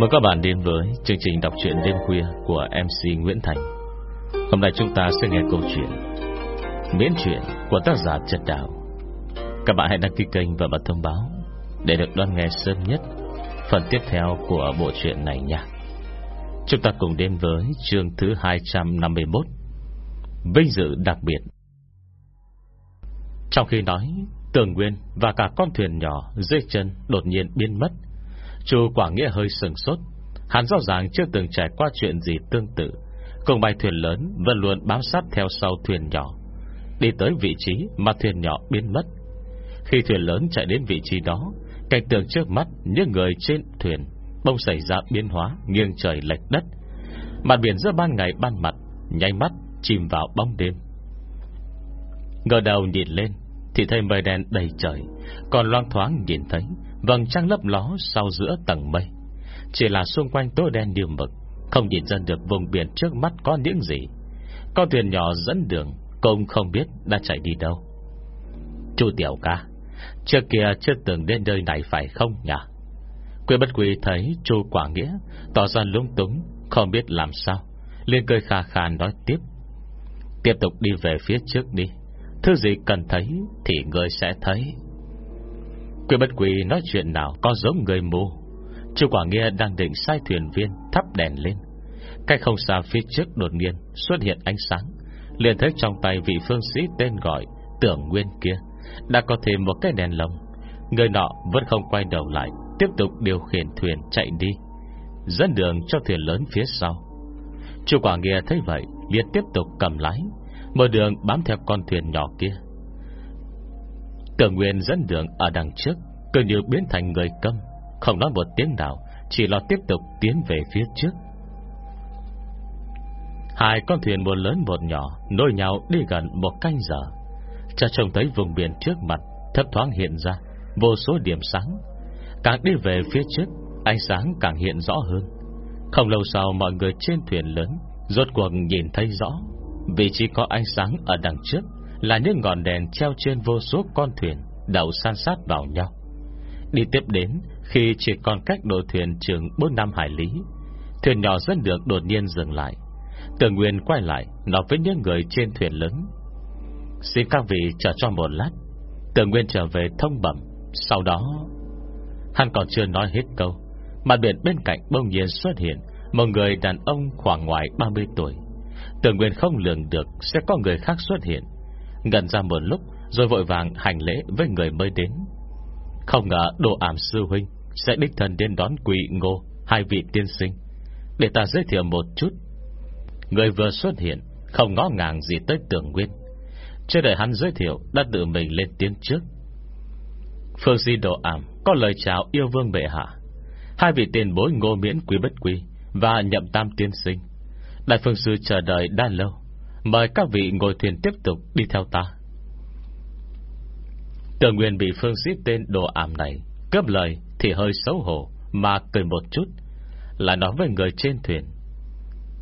mời các bạn đến với chương trình đọc truyện đêm khuya của MC Nguyễn Thành. Hôm nay chúng ta sẽ nghe câu chuyện Miễn truyện của tác giả Trật Đạo. Các bạn hãy đăng ký kênh và bật thông báo để được đón nghe sớm nhất phần tiếp theo của bộ truyện này nha. Chúng ta cùng đến với chương thứ 251 Vinh dự đặc biệt Trong khi nói, Tường Nguyên và cả con thuyền nhỏ dưới chân đột nhiên biến mất Chu Quảng Nghĩa hơi sừng sốt. Hắn rõ ràng chưa từng trải qua chuyện gì tương tự. Cùng bài thuyền lớn Vẫn luôn bám sát theo sau thuyền nhỏ. Đi tới vị trí mà thuyền nhỏ biến mất. Khi thuyền lớn chạy đến vị trí đó, Cảnh tượng trước mắt Những người trên thuyền Bông xảy ra biến hóa nghiêng trời lệch đất. Mặt biển giữa ban ngày ban mặt nhanh mắt chìm vào bóng đêm. Ngờ đầu nhìn lên, Thì thấy mây đen đầy trời, Còn loang thoáng nhìn thấy Vầng trăng lấp ló sau giữa tầng mây. Chỉ là xung quanh tối đen điềm mực, Không nhìn ra được vùng biển trước mắt có những gì. Con thuyền nhỏ dẫn đường, Cũng không biết đã chạy đi đâu. Chú Tiểu ca, Trước kia chưa từng đến nơi này phải không nhỉ? Quê bất quý thấy Chu quả Nghĩa, Tỏ ra lung túng, Không biết làm sao Liên cười khà khà nói tiếp. Tiếp tục đi về phía trước đi, Thứ gì cần thấy Thì người sẽ thấy. Quỷ bất quỷ nói chuyện nào Có giống người mù. Chu Quả Nghĩa đang định sai thuyền viên Thắp đèn lên. Cách không xa phía trước đột nhiên xuất hiện ánh sáng. Liền thấy trong tay vị phương sĩ tên gọi Tưởng Nguyên kia Đã có thêm một cái đèn lồng. Người nọ vẫn không quay đầu lại, Tiếp tục điều khiển thuyền chạy đi, Dẫn đường cho thuyền lớn phía sau. Chu Quả Nghĩa thấy vậy, liền tiếp tục cầm lái, Mở đường bám theo con thuyền nhỏ kia. Tưởng Nguyên dẫn đường ở đằng trước cứ như biến thành người câm, Không nói một tiếng nào, Chỉ lo tiếp tục tiến về phía trước. Hai con thuyền một lớn một nhỏ Nối nhau đi gần một canh giờ. Cha trông thấy vùng biển trước mặt Thấp thoáng hiện ra Vô số điểm sáng. Càng đi về phía trước, Ánh sáng càng hiện rõ hơn. Không lâu sau, mọi người trên thuyền lớn Rốt cuộc nhìn thấy rõ, Vị trí có ánh sáng ở đằng trước Là những ngọn đèn treo trên vô số con thuyền Đậu san sát vào nhau. Đi tiếp đến, Khi chỉ còn cách đội thuyền trường 4 năm hải lý. Thuyền nhỏ dẫn được đột nhiên dừng lại. Tường Nguyên quay lại, Nói với những người trên thuyền lớn. Xin các vị chờ cho một lát. Tường Nguyên trở về thông bẩm. Sau đó, Hắn còn chưa nói hết câu Mặt biển bên cạnh bông nhiên xuất hiện Một người đàn ông khoảng ngoài 30 tuổi. Tường Nguyên không lường được Sẽ có người khác xuất hiện. Gần ra một lúc, Rồi vội vàng hành lễ với người mới đến. Không ngờ đồ ảm sư huynh Sẽ đích thân đến đón quỷ ngô Hai vị tiên sinh. Để ta giới thiệu một chút. Người vừa xuất hiện Không ngó ngàng gì tới tường nguyên. Chưa đợi hắn giới thiệu Đã tự mình lên tiếng trước. Phương di đồ ảm Có lời chào yêu vương bệ hạ. Hai vị tiền bối ngô miễn quý bất quý Và nhậm tam tiên sinh. Đại phương sư chờ đợi đã lâu. Mời các vị ngồi thuyền tiếp tục đi theo ta. Tưởng Nguyên bị phương sĩ tên đồ ảm này Cướp lời thì hơi xấu hổ, Mà cười một chút, Lại nói với người trên thuyền.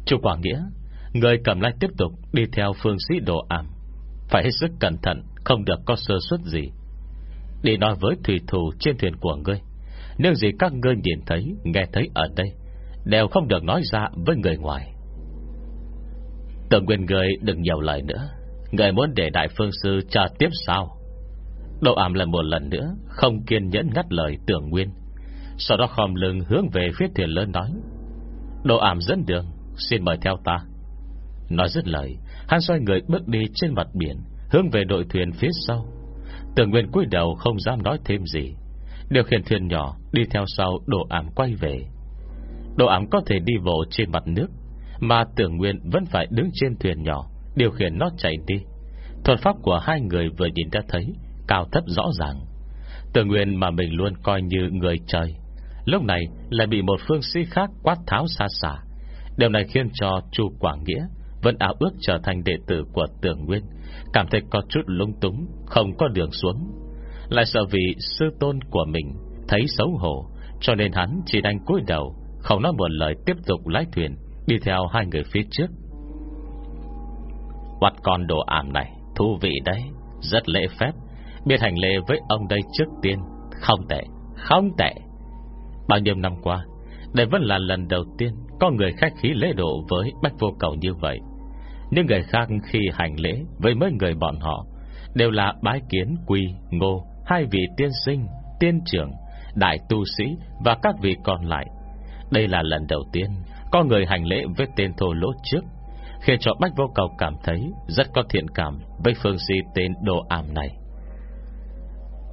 Chú Quảng Nghĩa, Người cầm lại tiếp tục đi theo phương sĩ đồ ảm, Phải hết sức cẩn thận, Không được có sơ suất gì. Đi nói với thủy thủ trên thuyền của ngươi, Nếu gì các ngươi nhìn thấy, Nghe thấy ở đây, Đều không được nói ra với người ngoài. Tưởng quyền người đừng nhiều lời nữa, Người muốn để đại phương sư chờ tiếp sao? Đậu ảm lại một lần nữa, Không kiên nhẫn ngắt lời tưởng nguyên. Sau đó khom lưng hướng về phía thuyền lớn nói Đậu ảm dẫn đường, Xin mời theo ta. Nói dứt lời, Hắn xoay người bước đi trên mặt biển, Hướng về đội thuyền phía sau. Tưởng nguyên cúi đầu không dám nói thêm gì. Điều khiển thuyền nhỏ Đi theo sau độ ảm quay về. Độ ảm có thể đi bộ trên mặt nước, Mà tưởng nguyên vẫn phải đứng trên thuyền nhỏ, Điều khiển nó chạy đi. Thuật pháp của hai người vừa nhìn đã thấy Cao thấp rõ ràng. Tưởng nguyên mà mình luôn coi như người trời, Lúc này lại bị một phương sĩ khác quát tháo xa xả. Điều này khiến cho chu Quảng Nghĩa Vẫn ảo ước trở thành đệ tử của tưởng nguyên, Cảm thấy có chút lung túng, Không có đường xuống. Lại sợ vì sư tôn của mình Thấy xấu hổ, Cho nên hắn chỉ đành cúi đầu, Không nói một lời tiếp tục lái thuyền, Đi theo hai người phía trước. Quạt con đồ ảm này, Thú vị đấy, Rất lễ phép. Biết hành lễ với ông đây trước tiên. Không tệ Không tệ. Bao nhiêu năm qua Đây vẫn là lần đầu tiên Có người khách khí lễ độ với Bách Vô Cầu như vậy. Những người khác khi hành lễ Với mấy người bọn họ Đều là bái kiến quy, ngô Hai vị tiên sinh, tiên trưởng Đại tu sĩ và các vị còn lại. Đây là lần đầu tiên Có người hành lễ với tên thô lỗ trước Khiến cho Bách Vô Cầu cảm thấy Rất có thiện cảm Với phương si tên đồ ảm này.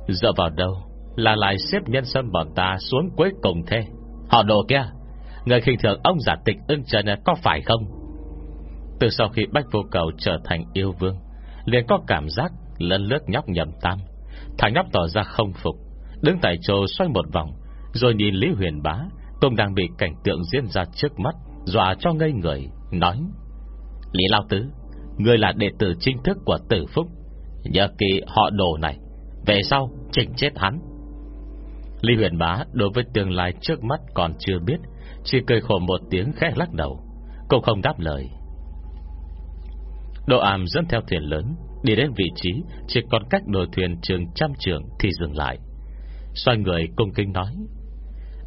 Dựa vào đâu Là lại xếp nhân sâm bọn ta xuống cuối cùng thế? Họ đồ kia, Người khinh thường ông giả tịch ưng trần có phải không? Từ sau khi Bách Vô Cầu trở thành yêu vương, liền có cảm giác lân lướt nhóc nhầm tam. Thằng nhóc tỏ ra không phục, Đứng tại chỗ xoay một vòng, Rồi nhìn Lý Huyền Bá, Cũng đang bị cảnh tượng diễn ra trước mắt, Dọa cho ngây người, Nói, Lý Lao Tứ Người là đệ tử chính thức của tử phúc. Nhờ kỳ họ đồ này về sau, chỉnh chết hắn. Lý huyền bá đối với tương lai trước mắt còn chưa biết, Chỉ cười khổ một tiếng khẽ lắc đầu, Cũng không đáp lời. Độ ảm dẫn theo thuyền lớn, Đi đến vị trí Chỉ còn cách đồ thuyền trường trăm trường Thì dừng lại. Xoay người cung kinh nói,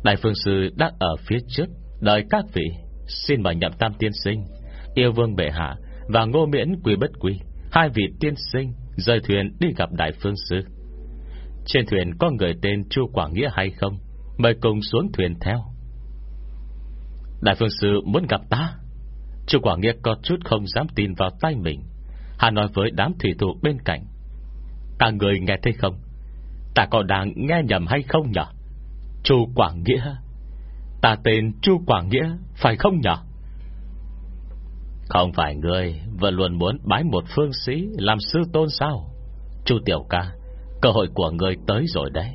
Đại phương sư đã ở phía trước, Đợi các vị. Xin mời nhậm tam tiên sinh, Yêu vương bệ hạ Và ngô miễn quý bất quý Hai vị tiên sinh Rời thuyền đi gặp đại phương sư. Trên thuyền có người tên Chu Quảng Nghĩa hay không? Mời cùng xuống thuyền theo. Đại phương sư muốn gặp ta? Chu Quảng Nghĩa có chút không dám tin vào tay mình. Hà nói với đám thủy thủ bên cạnh. Cả người nghe thấy không? Ta có đang nghe nhầm hay không nhỉ Chu Quảng Nghĩa. Ta tên Chu Quảng Nghĩa, Phải không nhỉ Không phải người Vẫn luôn muốn bái một phương sĩ Làm sư tôn sao? Chu Tiểu Ca Cơ hội của người tới rồi đấy.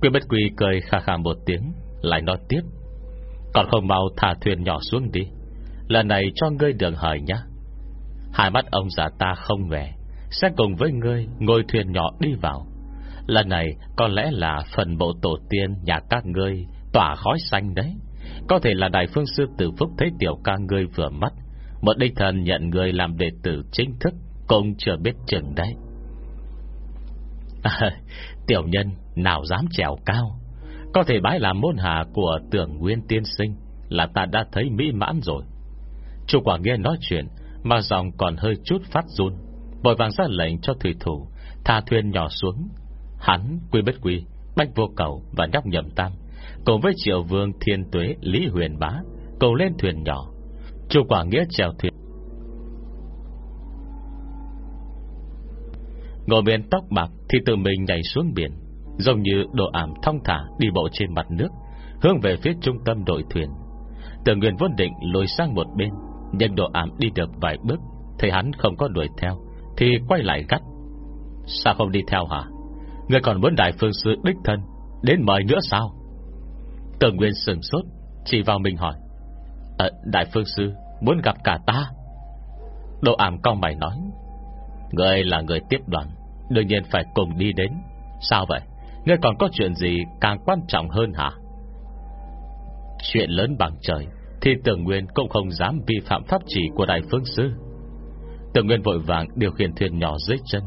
Quy bất quy cười khà khà một tiếng, Lại nói tiếp. Còn không mau thả thuyền nhỏ xuống đi. Lần này cho ngươi đường hời nhá. Hai mắt ông già ta không về. Sẽ cùng với ngươi Ngồi thuyền nhỏ đi vào. Lần này có lẽ là phần bộ tổ tiên Nhà các ngươi tỏa khói xanh đấy. Có thể là đại phương sư tử phúc Thấy tiểu ca ngươi vừa mất. Một đích thần nhận ngươi làm đệ tử chính thức Cũng chưa biết chừng đấy à, Tiểu nhân nào dám trèo cao? Có thể bái làm môn hạ Của tưởng nguyên tiên sinh Là ta đã thấy mỹ mãn rồi. Chủ quả nghe nói chuyện Mà dòng còn hơi chút phát run. Vội vàng ra lệnh cho thủy thủ tha thuyền nhỏ xuống. Hắn, quy bất quy, bách vô cầu Và nhóc nhầm tam Cùng với triệu vương thiên tuế Lý huyền bá Cùng lên thuyền nhỏ. Chủ quả nghĩa trèo thuyền Ngồi bên tóc bạc Thì tự mình nhảy xuống biển Giống như đồ ảm thong thả đi bộ trên mặt nước Hướng về phía trung tâm đội thuyền. Tưởng Nguyên vốn định lùi sang một bên Nhưng đồ ảm đi được vài bước Thấy hắn không có đuổi theo Thì quay lại gắt. Sao không đi theo hả? Người còn muốn đại phương sư đích thân Đến mời nữa sao? Tưởng Nguyên sừng sốt Chỉ vào mình hỏi. À, Đại phương sư muốn gặp cả ta? Đồ ảm con mày nói. Người là người tiếp đoàn, Đương nhiên phải cùng đi đến. Sao vậy? Ngươi còn có chuyện gì càng quan trọng hơn hả? Chuyện lớn bằng trời, Thì tưởng nguyên cũng không dám vi phạm pháp chỉ của đại phương sư. Tưởng nguyên vội vàng điều khiển thuyền nhỏ dưới chân,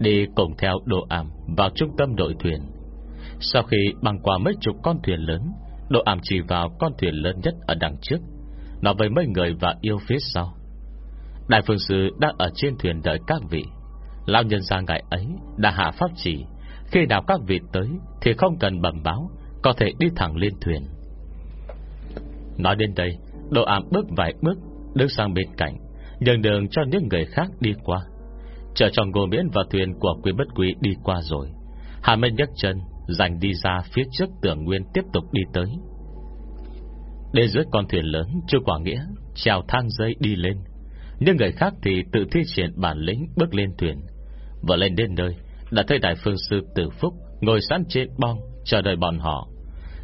Đi cùng theo đồ ảm Vào trung tâm đội thuyền. Sau khi băng qua mấy chục con thuyền lớn Đồ ảm chỉ vào con thuyền lớn nhất ở đằng trước. Nói với mấy người và yêu phía sau. Đại phương sư đang ở trên thuyền đợi các vị. Lão nhân ra ngày ấy Đã hạ pháp chỉ. Khi nào các vị tới Thì không cần bẩm báo, Có thể đi thẳng lên thuyền. Nói đến đây Độ ảm bước vài bước, Đứng sang bên cạnh, Nhường đường cho những người khác đi qua. Chờ cho ngô miễn và thuyền của quý bất quý đi qua rồi, Hà Minh nhấc chân Dành đi ra phía trước tưởng nguyên tiếp tục đi tới. Đến dưới con thuyền lớn Chưa quả nghĩa, Trèo thang dây đi lên. Nhưng người khác thì tự thi triển bản lĩnh Bước lên thuyền. Vừa lên đến nơi Đã thấy đại phương sư Tử Phúc Ngồi sẵn trên bong chờ đợi bọn họ.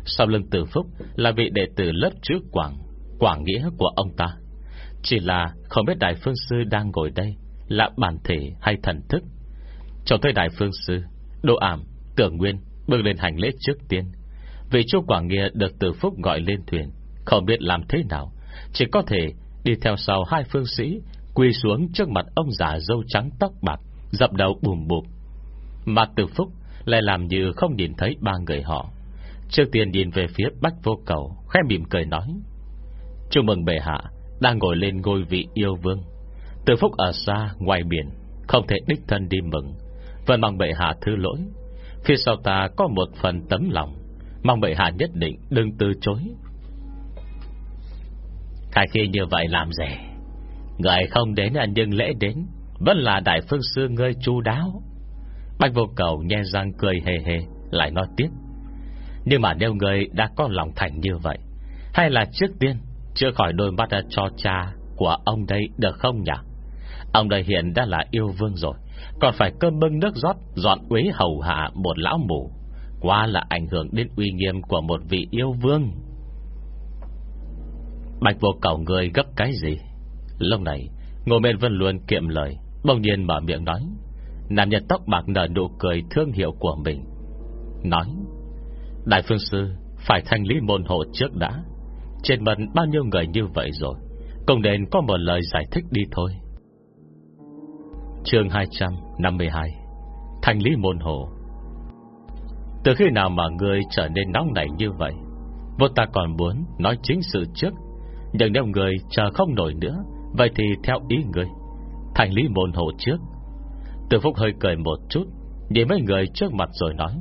Sau lưng Tử Phúc Là vị đệ tử lớp trước Quảng Quảng nghĩa của ông ta. Chỉ là không biết đại phương sư đang ngồi đây Là bản thể hay thần thức. Cho thấy đại phương sư Đô ảm, tưởng nguyên Bước lên hành lễ trước tiên. Vì chú Quảng Nghĩa được Tử Phúc gọi lên thuyền Không biết làm thế nào Chỉ có thể đi theo sau hai phương sĩ, Quỳ xuống trước mặt ông già dâu trắng tóc bạc, Dập đầu bùm bụp. Mà từ phúc lại làm như không nhìn thấy ba người họ. Trước tiên nhìn về phía Bách Vô Cầu, Khẽ mỉm cười nói, Chúc mừng bệ hạ, Đang ngồi lên ngôi vị yêu vương. Từ phúc ở xa, ngoài biển, Không thể đích thân đi mừng. Vẫn mong bệ hạ thứ lỗi. Phía sau ta có một phần tấm lòng. Mong bệ hạ nhất định đừng từ chối. Khai khi như vậy làm gì? Người không đến à, nhưng lễ đến, Vẫn là đại phương sư ngươi chu đáo. Bạch vô cầu nhe răng cười hề hề, Lại nói tiếp. Nhưng mà nếu người đã có lòng thành như vậy, Hay là trước tiên Chưa khỏi đôi mắt à, cho cha Của ông đây được không nhỉ? Ông đây hiện đã là yêu vương rồi, Còn phải cơm bưng nước rót, Dọn uế hầu hạ một lão mù. Quá là ảnh hưởng đến uy nghiêm Của một vị yêu vương. Bạch vô cầu người gấp cái gì? Lúc này, Ngô Mên Vân luôn kiệm lời, Bỗng nhiên mở miệng nói, Nam nhân tóc bạc nở nụ cười thương hiệu của mình. Nói, Đại phương sư, Phải thanh lý môn hộ trước đã. Trên mần bao nhiêu người như vậy rồi Công đền có một lời giải thích đi thôi. Chương 252 Thanh lý môn hộ. Từ khi nào mà người trở nên nóng nảy như vậy? Vô ta còn muốn nói chính sự trước nhưng nếu người chờ không nổi nữa Vậy thì theo ý người. Thành lý môn hộ trước. Từ Phúc hơi cười một chút Nhìn mấy người trước mặt rồi nói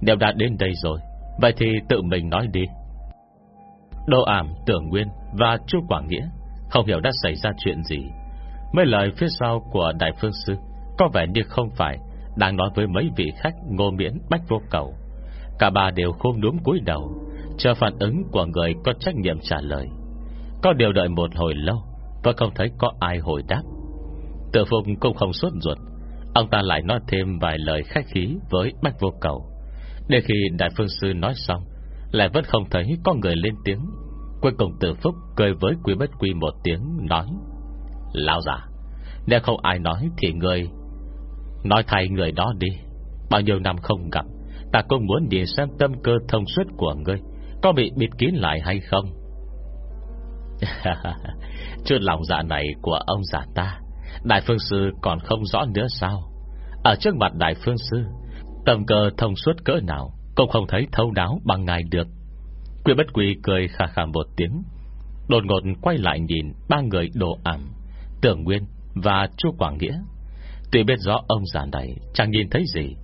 Nếu đã đến đây rồi Vậy thì tự mình nói đi. Đô ảm, tưởng nguyên Và chú Quảng Nghĩa Không hiểu đã xảy ra chuyện gì. Mấy lời phía sau của Đại Phương Sư Có vẻ như không phải Đang nói với mấy vị khách ngô miễn bách vô cầu. Cả ba đều khôn đúng cúi đầu Chờ phản ứng của người có trách nhiệm trả lời. Có điều đợi một hồi lâu, Và không thấy có ai hồi đáp. Tự phục cũng không suốt ruột. Ông ta lại nói thêm vài lời khách khí Với bách vô cầu. Để khi Đại Phương Sư nói xong, Lại vẫn không thấy có người lên tiếng. Cuối cùng tự phúc cười với quý bất quy một tiếng, Nói, Lão giả Nếu không ai nói thì người, Nói thay người đó đi. Bao nhiêu năm không gặp, Ta cũng muốn nhìn xem tâm cơ thông suốt của ngươi Có bị bịt kín lại hay không. Chút lòng dạ này của ông già ta, Đại Phương Sư còn không rõ nữa sao? Ở trước mặt Đại Phương Sư tầm cơ thông suốt cỡ nào Cũng không thấy thâu đáo bằng ngài được. Quyên bất quỳ cười khà khà một tiếng, Đột ngột quay lại nhìn Ba người đồ ảm, Tưởng Nguyên và Chu Quảng Nghĩa. Tuy biết rõ ông già này Chẳng nhìn thấy gì,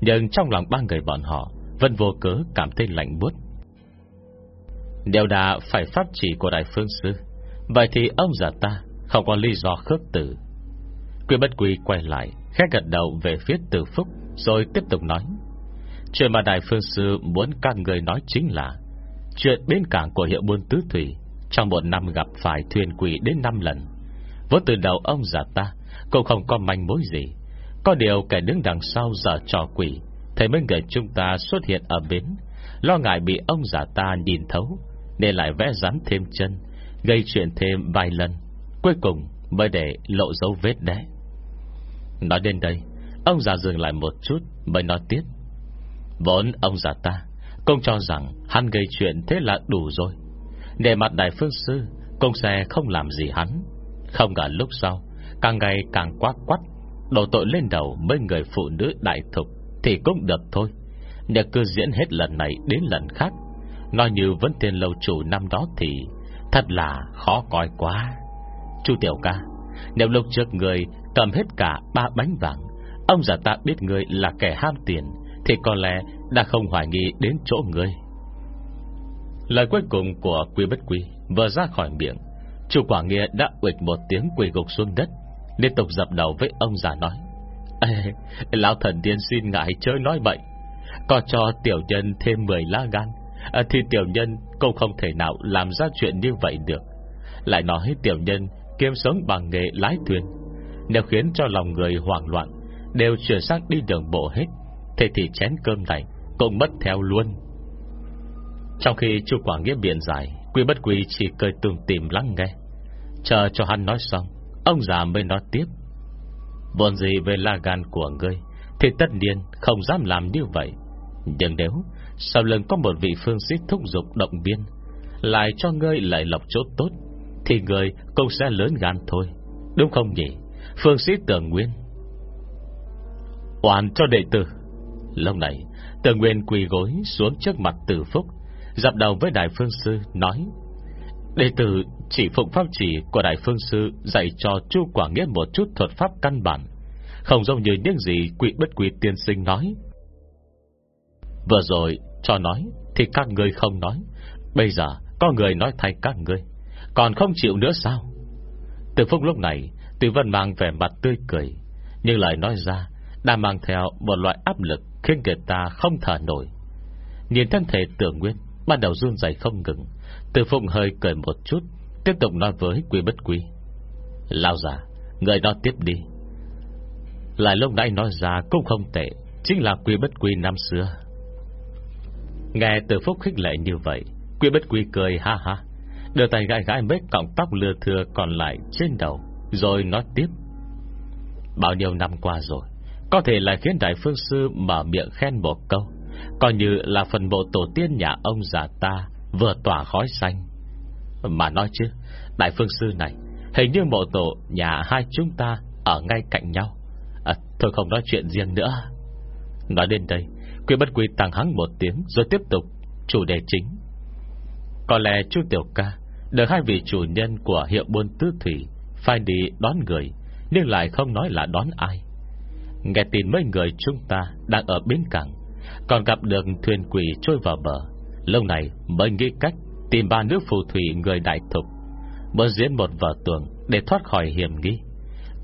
Nhưng trong lòng ba người bọn họ Vẫn vô cớ cảm thấy lạnh buốt. Đều đã phải pháp chỉ của Đại Phương Sư. Vậy thì ông già ta Không có lý do khước tử Quyên bất quy quay lại Khét gật đầu về phía tử phúc, Rồi tiếp tục nói. Chuyện mà Đại Phương Sư muốn các người nói chính là, Chuyện bên cảng của hiệu buôn tứ thủy, Trong một năm gặp phải thuyền quỷ đến 5 lần. Vốn từ đầu ông già ta Cũng không có manh mối gì. Có điều kẻ đứng đằng sau giờ trò quỷ Thấy mấy người chúng ta xuất hiện ở bến, Lo ngại bị ông già ta nhìn thấu. Nên lại vẽ rắn thêm chân, Gây chuyện thêm vài lần, Cuối cùng mới để lộ dấu vết đấy Nói đến đây, Ông già dừng lại một chút, Mới nói tiếp. Vốn ông già ta công cho rằng hắn gây chuyện thế là đủ rồi. Để mặt đại phương sư Công sẽ không làm gì hắn. Không ngờ lúc sau, Càng ngày càng quá quắt, Đổ tội lên đầu mấy người phụ nữ đại thục Thì cũng được thôi. Để cứ diễn hết lần này đến lần khác Nói như vẫn tiền lâu chủ năm đó thì Thật là khó coi quá. Chú Tiểu ca Nếu lúc trước người cầm hết cả ba bánh vàng Ông già ta biết người là kẻ ham tiền Thì có lẽ đã không hoài nghi đến chỗ người. Lời cuối cùng của Quy Bất Quy Vừa ra khỏi miệng Chủ quả nghĩa đã uịch một tiếng quỳ gục xuống đất Liên tục dập đầu với ông già nói Ê, Lão thần tiên xin ngại chớ nói bậy Có cho tiểu nhân thêm 10 lá gan Ờ, thì tiểu nhân cũng không thể nào Làm ra chuyện như vậy được. Lại nói tiểu nhân kiếm sống bằng nghề lái thuyền, Nếu khiến cho lòng người hoảng loạn, Đều chuyển sang đi đường bộ hết, Thế thì chén cơm này Cũng mất theo luôn. Trong khi chu Quảng Nghĩa biện giải, Quy bất quy chỉ cười tường tìm lắng nghe. Chờ cho hắn nói xong, Ông già mới nói tiếp. Vốn gì về la gan của ngươi, Thì tất nhiên không dám làm như vậy. Nhưng nếu sau lưng có một vị phương sĩ thúc dục động viên. Lại cho ngươi lại lọc chỗ tốt, Thì ngươi cũng sẽ lớn gan thôi. Đúng không nhỉ? Phương sĩ tưởng nguyên. Hoàn cho đệ tử. Lúc này, Tường Nguyên quỳ gối xuống trước mặt tử phúc, Dập đầu với Đại Phương Sư, nói, Đệ tử chỉ phụng pháp chỉ của Đại Phương Sư Dạy cho Chu Quả Nghĩa một chút thuật pháp căn bản, Không giống như những gì quỷ bất quỷ tiên sinh nói. Vừa rồi cho nói Thì các người không nói. Bây giờ có người nói thay các người Còn không chịu nữa sao? Từ phúc lúc này Từ vân mang vẻ mặt tươi cười. Nhưng lời nói ra Đã mang theo một loại áp lực Khiến người ta không thở nổi. Nhìn thân thể tưởng nguyên Ban đầu run dày không ngừng. Từ phụng hơi cười một chút, Tiếp tục nói với quý bất quý Lao giả Người đó tiếp đi. Lại lúc nãy nói ra cũng không tệ, Chính là quý bất quý năm xưa. Nghe từ phúc khích lệ như vậy quy bất quy cười ha ha Đưa tay gãi gãi mấy cọng tóc lừa thừa còn lại trên đầu Rồi nói tiếp. Bao nhiêu năm qua rồi Có thể là khiến Đại Phương Sư mở miệng khen một câu Coi như là phần bộ tổ tiên nhà ông già ta Vừa tỏa khói xanh. Mà nói chứ Đại Phương Sư này Hình như bộ tổ nhà hai chúng ta Ở ngay cạnh nhau. À, Thôi không nói chuyện riêng nữa. Nói đến đây Quy bất quy tăng hắng một tiếng, Rồi tiếp tục, chủ đề chính. Có lẽ chú Tiểu Ca, Được hai vị chủ nhân của hiệu buôn tứ thủy Phải đi đón người, Nhưng lại không nói là đón ai. Nghe tin mấy người chúng ta Đang ở bến cảng, Còn gặp được thuyền quỷ trôi vào bờ. Lâu này mới nghĩ cách Tìm ba nước phù thủy người đại thục Mới diễn một vở tuồng Để thoát khỏi hiểm nghi.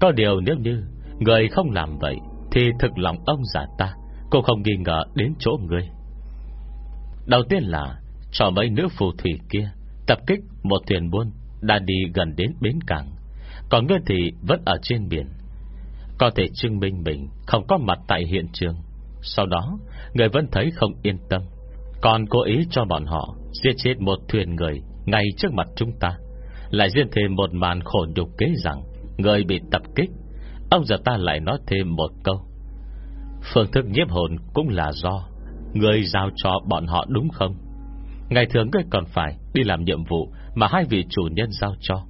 Có điều nếu như Người không làm vậy, Thì thực lòng ông giả ta Cô không nghi ngờ đến chỗ người Đầu tiên là, Cho mấy nữ phù thủy kia Tập kích một thuyền buôn Đã đi gần đến bến cảng. Còn ngươi thì vẫn ở trên biển. Có thể chứng minh mình Không có mặt tại hiện trường. Sau đó, Người vẫn thấy không yên tâm. Còn cố ý cho bọn họ Giết chết một thuyền người Ngay trước mặt chúng ta. Lại riêng thêm một màn khổ nhục kế rằng Người bị tập kích. Ông giờ ta lại nói thêm một câu. Phương thức nhiếp hồn cũng là do Người giao cho bọn họ đúng không? Ngày thường ngươi còn phải Đi làm nhiệm vụ mà hai vị chủ nhân giao cho.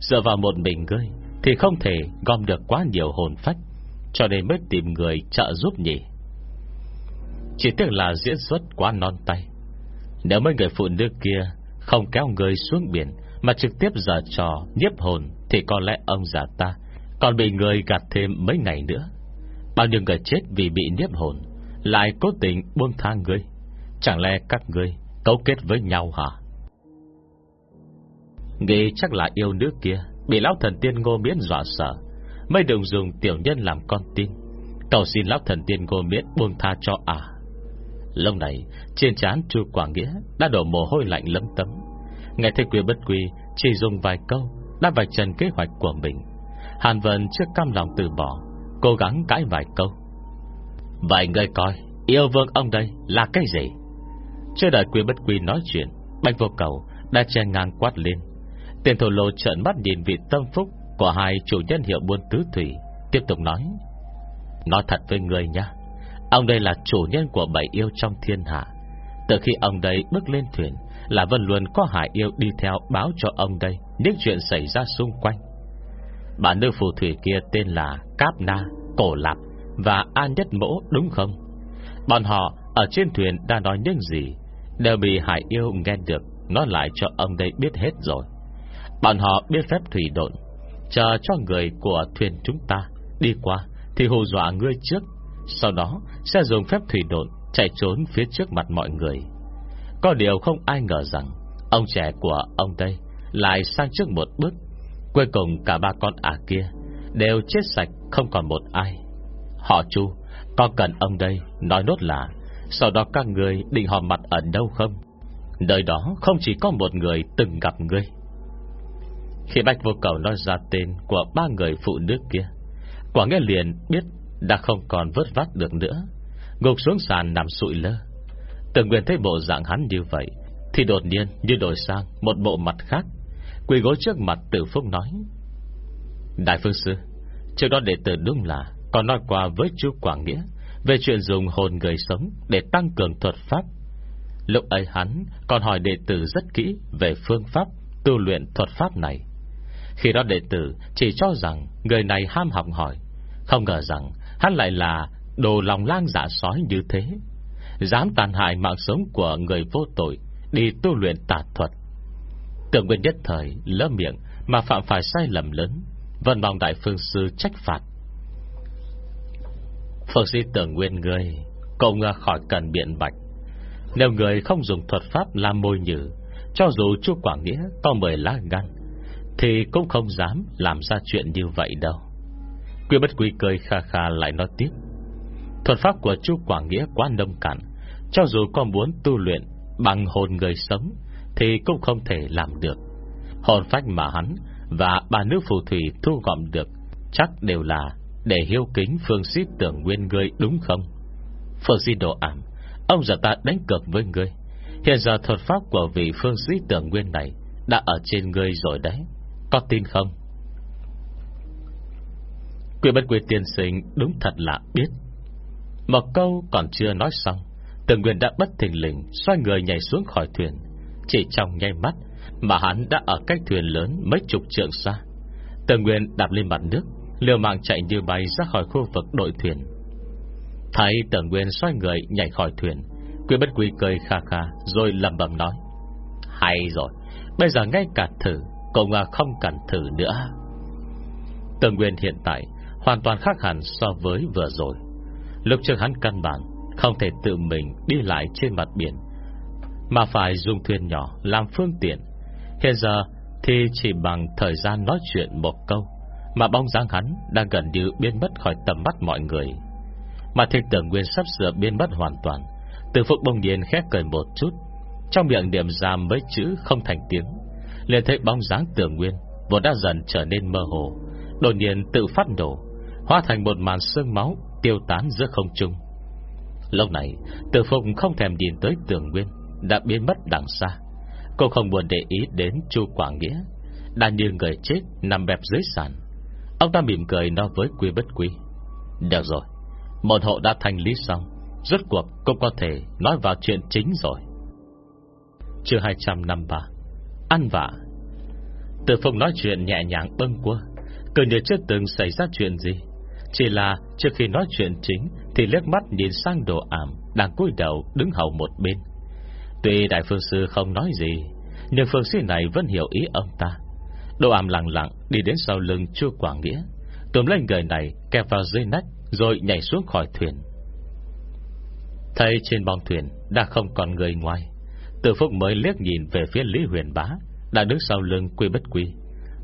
Dựa vào một mình ngươi Thì không thể gom được quá nhiều hồn phách, Cho nên mới tìm người trợ giúp nhỉ. Chỉ tiếc là diễn xuất quá non tay. Nếu mấy người phụ nữ kia Không kéo người xuống biển Mà trực tiếp giờ trò nhiếp hồn Thì có lẽ ông già ta Còn bị người gạt thêm mấy ngày nữa. Bao nhiêu người chết vì bị niếp hồn Lại cố tình buông tha ngươi, Chẳng lẽ các ngươi Cấu kết với nhau hả? Nghĩ chắc là yêu nữ kia Bị lão thần tiên ngô miễn dọa sợ Mới đừng dùng tiểu nhân làm con tin. Cầu xin lão thần tiên ngô miễn buông tha cho à. Lâu này Trên trán chu quả Nghĩa Đã đổ mồ hôi lạnh lấm tấm. Nghe thấy quy bất quy Chỉ dùng vài câu Đã vạch trần kế hoạch của mình. Hàn Vân chưa cam lòng từ bỏ Cố gắng cãi vài câu. Vậy người coi, Yêu vương ông đây là cái gì? Chưa đợi quy bất quy nói chuyện, Bạch vô cầu đã che ngang quát lên. Tiền thổ lộ trợn mắt nhìn vị tâm phúc Của hai chủ nhân hiệu buôn tứ thủy, Tiếp tục nói. Nói thật với người nha, Ông đây là chủ nhân của bảy yêu trong thiên hạ. Từ khi ông đây bước lên thuyền Là Vân luôn có hải yêu đi theo báo cho ông đây Những chuyện xảy ra xung quanh. Bà nữ phù thủy kia tên là Cáp Na, Cổ Lạp Và An Nhất Mỗ đúng không? Bọn họ ở trên thuyền đã nói những gì Đều bị Hải Yêu nghe được Nói lại cho ông đây biết hết rồi. Bọn họ biết phép thủy độn Chờ cho người của thuyền chúng ta Đi qua Thì hù dọa ngươi trước Sau đó sẽ dùng phép thủy độn Chạy trốn phía trước mặt mọi người. Có điều không ai ngờ rằng Ông trẻ của ông đây Lại sang trước một bước Cuối cùng cả ba con ả kia Đều chết sạch, không còn một ai. Họ chu con cần ông đây nói nốt là, Sau đó các người định họp mặt ở đâu không? Nơi đó không chỉ có một người từng gặp ngươi. Khi Bạch Vô Cầu nói ra tên Của ba người phụ nữ kia, Quả nghe liền biết Đã không còn vớt vát được nữa. Ngục xuống sàn nằm sụi lơ. Từng quyền thấy bộ dạng hắn như vậy Thì đột nhiên như đổi sang Một bộ mặt khác. Quỳ gối trước mặt tử phúc nói, Đại phương sư, Trước đó đệ tử đúng là Còn nói qua với chú Quảng Nghĩa Về chuyện dùng hồn người sống Để tăng cường thuật pháp. Lúc ấy hắn còn hỏi đệ tử rất kỹ Về phương pháp tu luyện thuật pháp này. Khi đó đệ tử Chỉ cho rằng người này ham học hỏi, Không ngờ rằng hắn lại là Đồ lòng lang dạ sói như thế. Dám tàn hại mạng sống của người vô tội, Đi tu luyện tà thuật. Tưởng nguyên nhất thời lỡ miệng Mà phạm phải sai lầm lớn, Vẫn mong đại phương sư trách phạt. Phương sĩ tưởng nguyên người Cũng khỏi cần biện bạch. Nếu người không dùng thuật pháp làm môi nhử, Cho dù chú Quảng Nghĩa Có mời lá gan, Thì cũng không dám làm ra chuyện như vậy đâu. Quy bất quy cười kha kha lại nói tiếp. Thuật pháp của chú Quảng Nghĩa quá nông cạn, Cho dù con muốn tu luyện Bằng hồn người sống thì cũng không thể làm được. Hồn phách mà hắn Và bà nữ phù thủy thu gom được Chắc đều là để hiếu kính phương sĩ tưởng nguyên ngươi đúng không? Phương sĩ đồ ảm, Ông giờ ta đánh cược với ngươi. Hiện giờ thuật pháp của vị phương sĩ tưởng nguyên này Đã ở trên ngươi rồi đấy, Có tin không? Quỷ bất quỷ tiên sinh Đúng thật là biết. Một câu còn chưa nói xong, Tưởng nguyên đã bất thình lình Xoay người nhảy xuống khỏi thuyền chỉ trong nháy mắt Mà hắn đã ở cách thuyền lớn mấy chục trượng xa. Tần nguyên đạp lên mặt nước, Liều mạng chạy như bay ra khỏi khu vực đội thuyền. Thấy Tần nguyên xoay người nhảy khỏi thuyền, Quy bất quy cười kha kha Rồi lầm bầm nói, Hay rồi, Bây giờ ngay cả thử Cũng không cần thử nữa. Tần nguyên hiện tại Hoàn toàn khác hẳn so với vừa rồi. Lúc trước hắn căn bản Không thể tự mình đi lại trên mặt biển. Mà phải dùng thuyền nhỏ Làm phương tiện. Hiện giờ thì chỉ bằng thời gian nói chuyện một câu mà bóng dáng hắn Đang gần như biến mất khỏi tầm mắt mọi người. Mà thiên tưởng nguyên sắp sửa biến mất hoàn toàn Từ phúc bông điên khét cười một chút, Trong miệng niệm ra mấy chữ không thành tiếng, liền thấy bóng dáng tưởng nguyên Vốn đã dần trở nên mơ hồ, Đột nhiên tự phát nổ, Hóa thành một màn sương máu Tiêu tán giữa không trung. Lúc này, Tử Phụng không thèm nhìn tới tưởng nguyên đã biến mất đằng xa. Cô không buồn để ý đến Chu Quảng Nghĩa, Đã như người chết nằm bẹp dưới sàn. Ông ta mỉm cười nói với quy bất quy, Được rồi Một hộ đã thành lý xong, Rốt cuộc cô có thể nói vào chuyện chính rồi. Chương 253 Ăn vạ. Từ Phong nói chuyện nhẹ nhàng bâng quơ, Cứ như chưa từng xảy ra chuyện gì. Chỉ là trước khi nói chuyện chính Thì liếc mắt nhìn sang đồ ảm Đang cúi đầu đứng hầu một bên. Tuy đại phương sư không nói gì, Nhưng phương sư này vẫn hiểu ý ông ta. Đồ ảm lặng lặng đi đến sau lưng Chu Quảng Nghĩa Tùm lên người này, kẹp vào dưới nách, Rồi nhảy xuống khỏi thuyền. Thấy trên bong thuyền Đã không còn người ngoài, Từ phúc mới liếc nhìn về phía Lý Huyền Bá, Đã đứng sau lưng quy bất quy,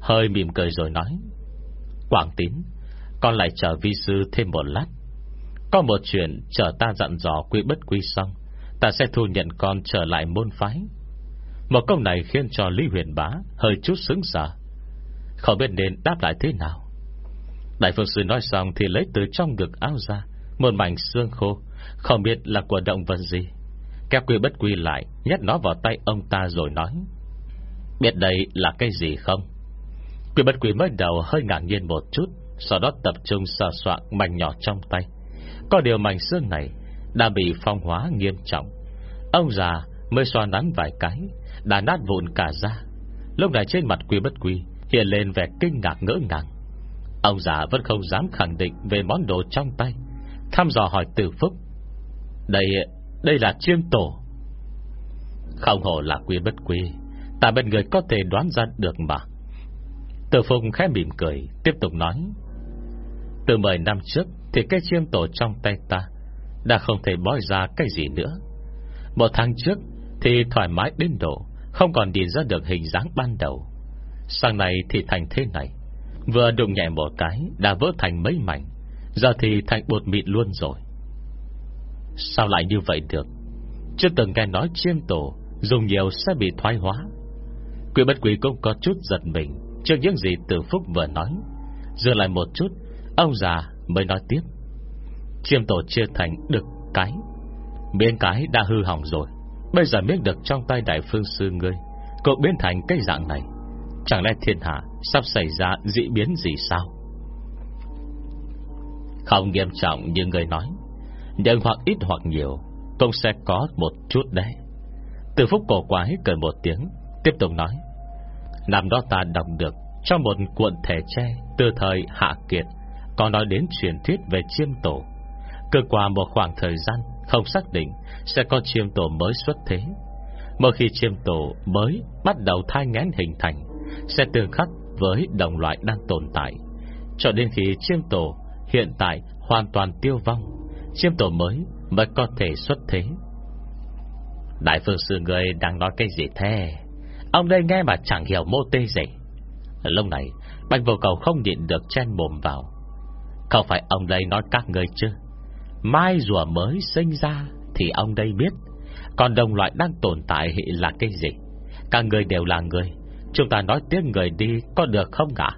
Hơi mỉm cười rồi nói, Quảng tín, Con lại chờ vi sư thêm một lát. Có một chuyện chờ ta dặn dò quy bất quy xong Ta sẽ thu nhận con trở lại môn phái. Một câu này khiến cho Lý Huyền Bá Hơi chút sững sờ. Không biết nên đáp lại thế nào. Đại phương sư nói xong Thì lấy từ trong ngực áo ra, Một mảnh xương khô, Không biết là của động vật gì. Kẹp quy bất quy lại, Nhét nó vào tay ông ta rồi nói, Biết đây là cái gì không? Quy bất quy mới đầu hơi ngạc nhiên một chút, Sau đó tập trung sờ soạn mảnh nhỏ trong tay. Có điều mảnh xương này đã bị phong hóa nghiêm trọng. Ông già mới xoa nắn vài cái Đã nát vụn cả ra Lúc này trên mặt quy bất quy Hiện lên vẻ kinh ngạc ngỡ ngàng. Ông già vẫn không dám khẳng định Về món đồ trong tay, Thăm dò hỏi từ phúc. Đây đây là chiêm tổ. Không hồ là quy bất quy Ta bên người có thể đoán ra được mà. Từ phúc khẽ mỉm cười, Tiếp tục nói. Từ 10 năm trước Thì cái chiêm tổ trong tay ta đã không thể bói ra cái gì nữa. Một tháng trước Thì thoải mái đến độ, Không còn nhìn ra được hình dáng ban đầu. Sang này thì thành thế này. Vừa đụng nhẹ một cái, Đã vỡ thành mấy mảnh. Giờ thì thành bột mịn luôn rồi. Sao lại như vậy được? Chưa từng nghe nói chiêm tổ Dùng nhiều sẽ bị thoái hóa. Quỷ bất quỷ cũng có chút giật mình Trước những gì từ phúc vừa nói. Dựa lại một chút, Ông già mới nói tiếp. Chiêm tổ chia thành được cái. Miếng cái đã hư hỏng rồi. Bây giờ miếng được trong tay đại phương sư ngươi. Cậu biến thành cái dạng này. Chẳng lẽ thiên hạ Sắp xảy ra dị biến gì sao? Không nghiêm trọng như người nói. Nhưng hoặc ít hoặc nhiều, Cũng sẽ có một chút đấy. Từ phúc cổ quái cười một tiếng, Tiếp tục nói. Làm đó ta đọc được Trong một cuộn thể tre Từ thời Hạ Kiệt, Có nói đến truyền thuyết về chiêm tổ. Cứ qua một khoảng thời gian, Không xác định Sẽ có chiêm tổ mới xuất thế. Mỗi khi chiêm tổ mới Bắt đầu thai ngén hình thành, Sẽ tương khắc với đồng loại đang tồn tại. Cho đến khi chiêm tổ Hiện tại hoàn toàn tiêu vong, Chiêm tổ mới mới có thể xuất thế. Đại phương sư người đang nói cái gì thế? Ông đây nghe mà chẳng hiểu mô tê gì. Lúc này, Bạch vô cầu không nhịn được chen mồm vào. Không phải ông đây nói các người chứ? Mai rùa mới sinh ra Thì ông đây biết. Còn đồng loại đang tồn tại là cái gì? Các người đều là người. Chúng ta nói tiếng người đi có được không ạ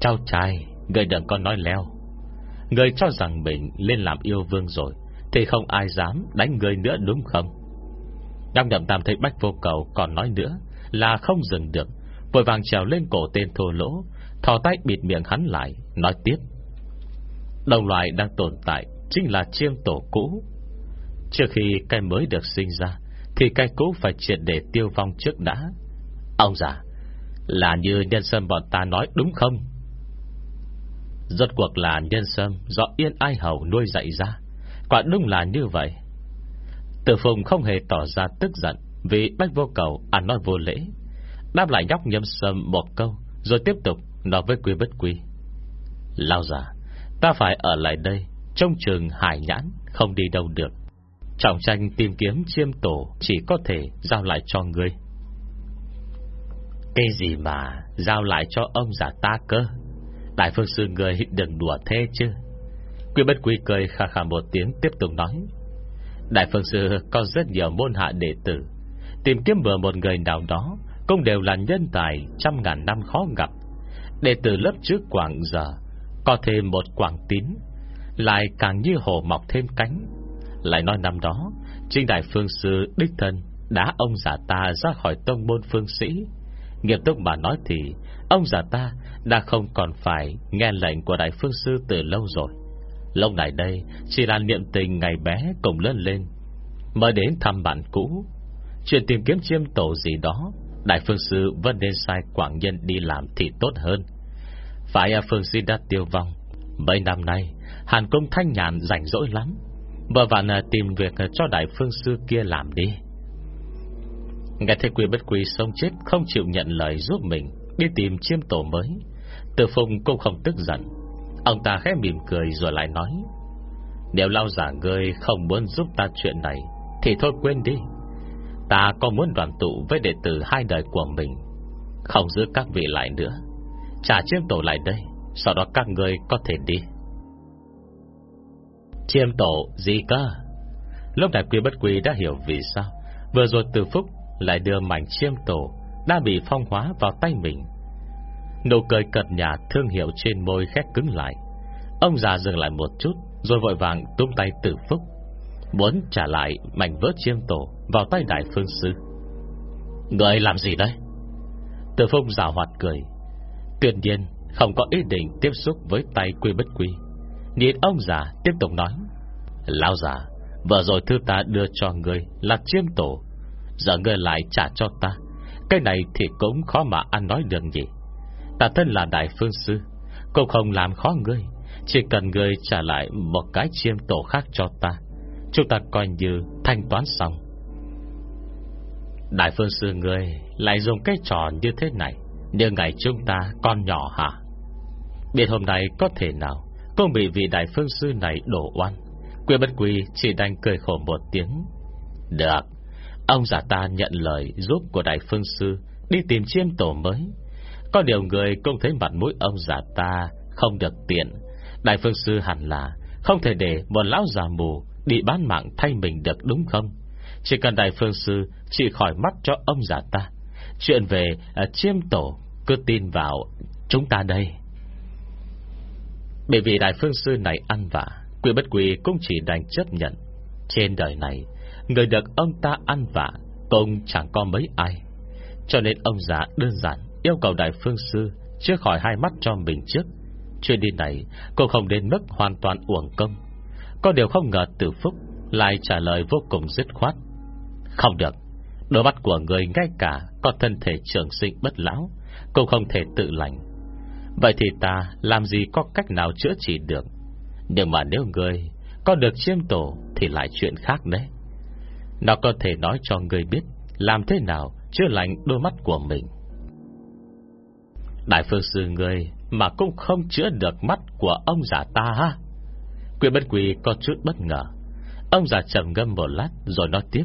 Cháu trai, Người đừng có nói leo. Người cho rằng mình lên làm yêu vương rồi Thì không ai dám đánh người nữa đúng không? Đang nhậm tam thấy bách vô cầu Còn nói nữa là không dừng được. Vội vàng trèo lên cổ tên thô lỗ, Thò tay bịt miệng hắn lại, Nói tiếp. Đồng loại đang tồn tại Chính là chiêm tổ cũ. Trước khi cây mới được sinh ra, Thì cây cũ phải triệt để tiêu vong trước đã. Ông già, Là như nhân sâm bọn ta nói đúng không? Rốt cuộc là nhân sâm Do yên ai hầu nuôi dạy ra. Quả đúng là như vậy. Tử Phùng không hề tỏ ra tức giận Vì bách vô cầu ăn nói vô lễ, Đáp lại nhóc nhâm sâm một câu, Rồi tiếp tục nói với quý bất quý Lao giả Ta phải ở lại đây, Trong trường hải nhãn, Không đi đâu được. Trọng tranh tìm kiếm chiêm tổ Chỉ có thể giao lại cho ngươi. Cái gì mà Giao lại cho ông giả ta cơ? Đại phương sư người đừng đùa thế chứ. Quy bất quy cười khà khà một tiếng Tiếp tục nói. Đại phương sư có rất nhiều môn hạ đệ tử. Tìm kiếm bờ một người nào đó Cũng đều là nhân tài Trăm ngàn năm khó gặp. Đệ tử lớp trước quảng giờ có thêm một quảng tín, Lại càng như hồ mọc thêm cánh. Lại nói năm đó Trinh đại phương sư đích thân Đã ông giả ta ra khỏi tông môn phương sĩ. Nghiệp túc mà nói thì, Ông già ta đã không còn phải Nghe lệnh của đại phương sư từ lâu rồi. Lâu này đây, Chỉ là niệm tình ngày bé cùng lớn lên, Mới đến thăm bạn cũ. Chuyện tìm kiếm chiêm tổ gì đó, Đại phương sư vẫn nên sai quảng nhân đi làm thì tốt hơn. Phải à phương sư đã tiêu vong. Mấy năm nay, Hàn công thanh nhàn rảnh rỗi lắm. Bờ vạn à, tìm việc cho đại phương sư kia làm đi. Nghe thấy quy bất quy sống chết, Không chịu nhận lời giúp mình, Đi tìm chiêm tổ mới. Từ phùng cũng không tức giận. Ông ta khẽ mỉm cười rồi lại nói, Nếu lao giả ngươi không muốn giúp ta chuyện này, Thì thôi quên đi. Ta có muốn đoàn tụ với đệ tử hai đời của mình, Không giữ các vị lại nữa. Trả chiêm tổ lại đây, Sau đó các người có thể đi. Chiêm tổ gì cơ Lúc đại quy bất quy đã hiểu vì sao, Vừa rồi từ phúc Lại đưa mảnh chiêm tổ Đã bị phong hóa vào tay mình. Nụ cười cật nhà thương hiệu trên môi khét cứng lại. Ông già dừng lại một chút, Rồi vội vàng tung tay tử phúc. Muốn trả lại mảnh vỡ chiêm tổ Vào tay đại phương sư. Người làm gì đấy Tử phúc giả hoạt cười. Tuyệt nhiên, không có ý định Tiếp xúc với tay quy bất quy. Nhìn ông già tiếp tục nói, Lão già, Vừa rồi thư ta đưa cho người là chiêm tổ, Giờ ngươi lại trả cho ta. Cái này thì cũng khó mà ăn nói được gì Ta thân là đại phương sư, Cũng không làm khó ngươi. Chỉ cần ngươi trả lại một cái chiêm tổ khác cho ta, Chúng ta coi như thanh toán xong. Đại phương sư ngươi Lại dùng cái trò như thế này. Nhưng ngày chúng ta, con nhỏ hả? Biết hôm nay có thể nào Cũng bị vị đại phương sư này đổ oan? Quyên bất quy chỉ đành cười khổ một tiếng. Được, Ông giả ta nhận lời giúp của đại phương sư Đi tìm chiêm tổ mới. Có điều người cũng thấy mặt mũi ông già ta Không được tiện. Đại phương sư hẳn là Không thể để một lão già mù Đi bán mạng thay mình được đúng không? Chỉ cần đại phương sư Chỉ khỏi mắt cho ông già ta. Chuyện về à, chiêm tổ Cứ tin vào chúng ta đây. Bởi vì đại phương sư này ăn vả Quỷ bất quỷ cũng chỉ đành chấp nhận. Trên đời này Người được ông ta ăn vả Cũng chẳng có mấy ai. Cho nên ông già đơn giản Yêu cầu đại phương sư Chưa khỏi hai mắt cho mình trước. Chuyện đi này cô không đến mức hoàn toàn uổng công. Có điều không ngờ tử phúc Lại trả lời vô cùng dứt khoát. Không được. Đôi mắt của người ngay cả Có thân thể trường sinh bất lão Cũng không thể tự lành. Vậy thì ta làm gì có cách nào chữa trị được? Nhưng mà nếu người Có được chiêm tổ Thì lại chuyện khác đấy. Nó có thể nói cho người biết Làm thế nào chữa lành đôi mắt của mình. Đại phương sư người Mà cũng không chữa được mắt của ông già ta ha? Quyền bất quỳ có chút bất ngờ. Ông già trầm ngâm một lát Rồi nói tiếp.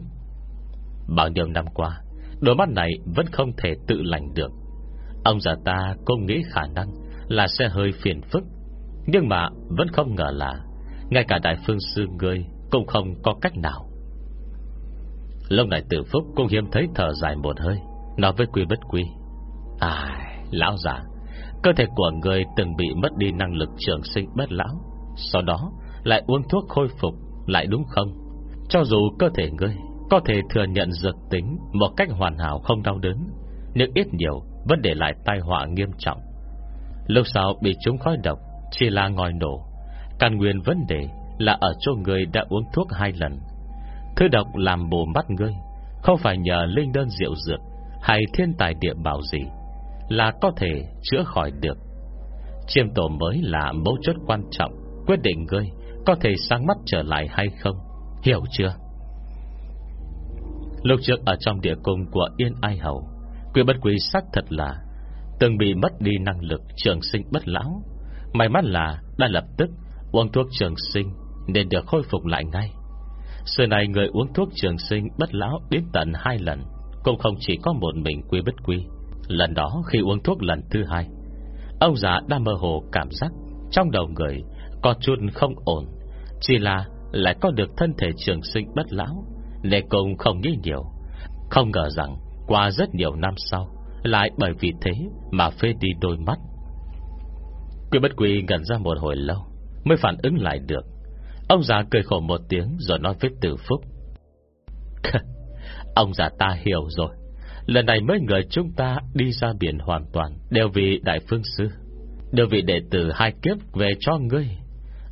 Bao nhiêu năm qua, Đôi mắt này vẫn không thể tự lành được. Ông già ta cũng nghĩ khả năng Là sẽ hơi phiền phức, Nhưng mà vẫn không ngờ là Ngay cả đại phương sư ngươi Cũng không có cách nào. Lâu này tử phúc cũng hiếm thấy thở dài một hơi, Nói với quy bất quy À lão già, Cơ thể của người từng bị mất đi năng lực trường sinh bất lão, Sau đó lại uống thuốc khôi phục, Lại đúng không? Cho dù cơ thể ngươi có thể thừa nhận dược tính Một cách hoàn hảo không đau đớn, Nhưng ít nhiều vẫn để lại tai họa nghiêm trọng. Lúc sau bị chúng khói độc, Chỉ là ngòi nổ. Căn nguyên vấn đề là ở chỗ người đã uống thuốc hai lần. Thứ độc làm bồ mắt ngươi, Không phải nhờ linh đơn diệu dược Hay thiên tài địa bảo gì Là có thể chữa khỏi được. Chiêm tổ mới là mấu chốt quan trọng Quyết định ngươi Có thể sáng mắt trở lại hay không, Hiểu chưa? Lúc trước ở trong địa cung của Yên Ai Hầu Quyền bất quý xác thật là Từng bị mất đi năng lực trường sinh bất lão. May mắn là đã lập tức Uống thuốc trường sinh Nên được khôi phục lại ngay. Xưa này người uống thuốc trường sinh bất lão Đến tận hai lần, Cũng không chỉ có một mình quy bất quy Lần đó khi uống thuốc lần thứ hai, Ông già đã mơ hồ cảm giác Trong đầu người Có chút không ổn, Chỉ là lại có được thân thể trường sinh bất lão. Lê cũng không nghĩ nhiều. Không ngờ rằng qua rất nhiều năm sau, Lại bởi vì thế mà phê đi đôi mắt. Quy bất quy gần ra một hồi lâu, Mới phản ứng lại được. Ông già cười khổ một tiếng Rồi nói với tử phúc. Ông già ta hiểu rồi. Lần này mấy người chúng ta đi ra biển hoàn toàn Đều vì Đại Phương Sư, Đều vì đệ tử hai kiếp về cho ngươi.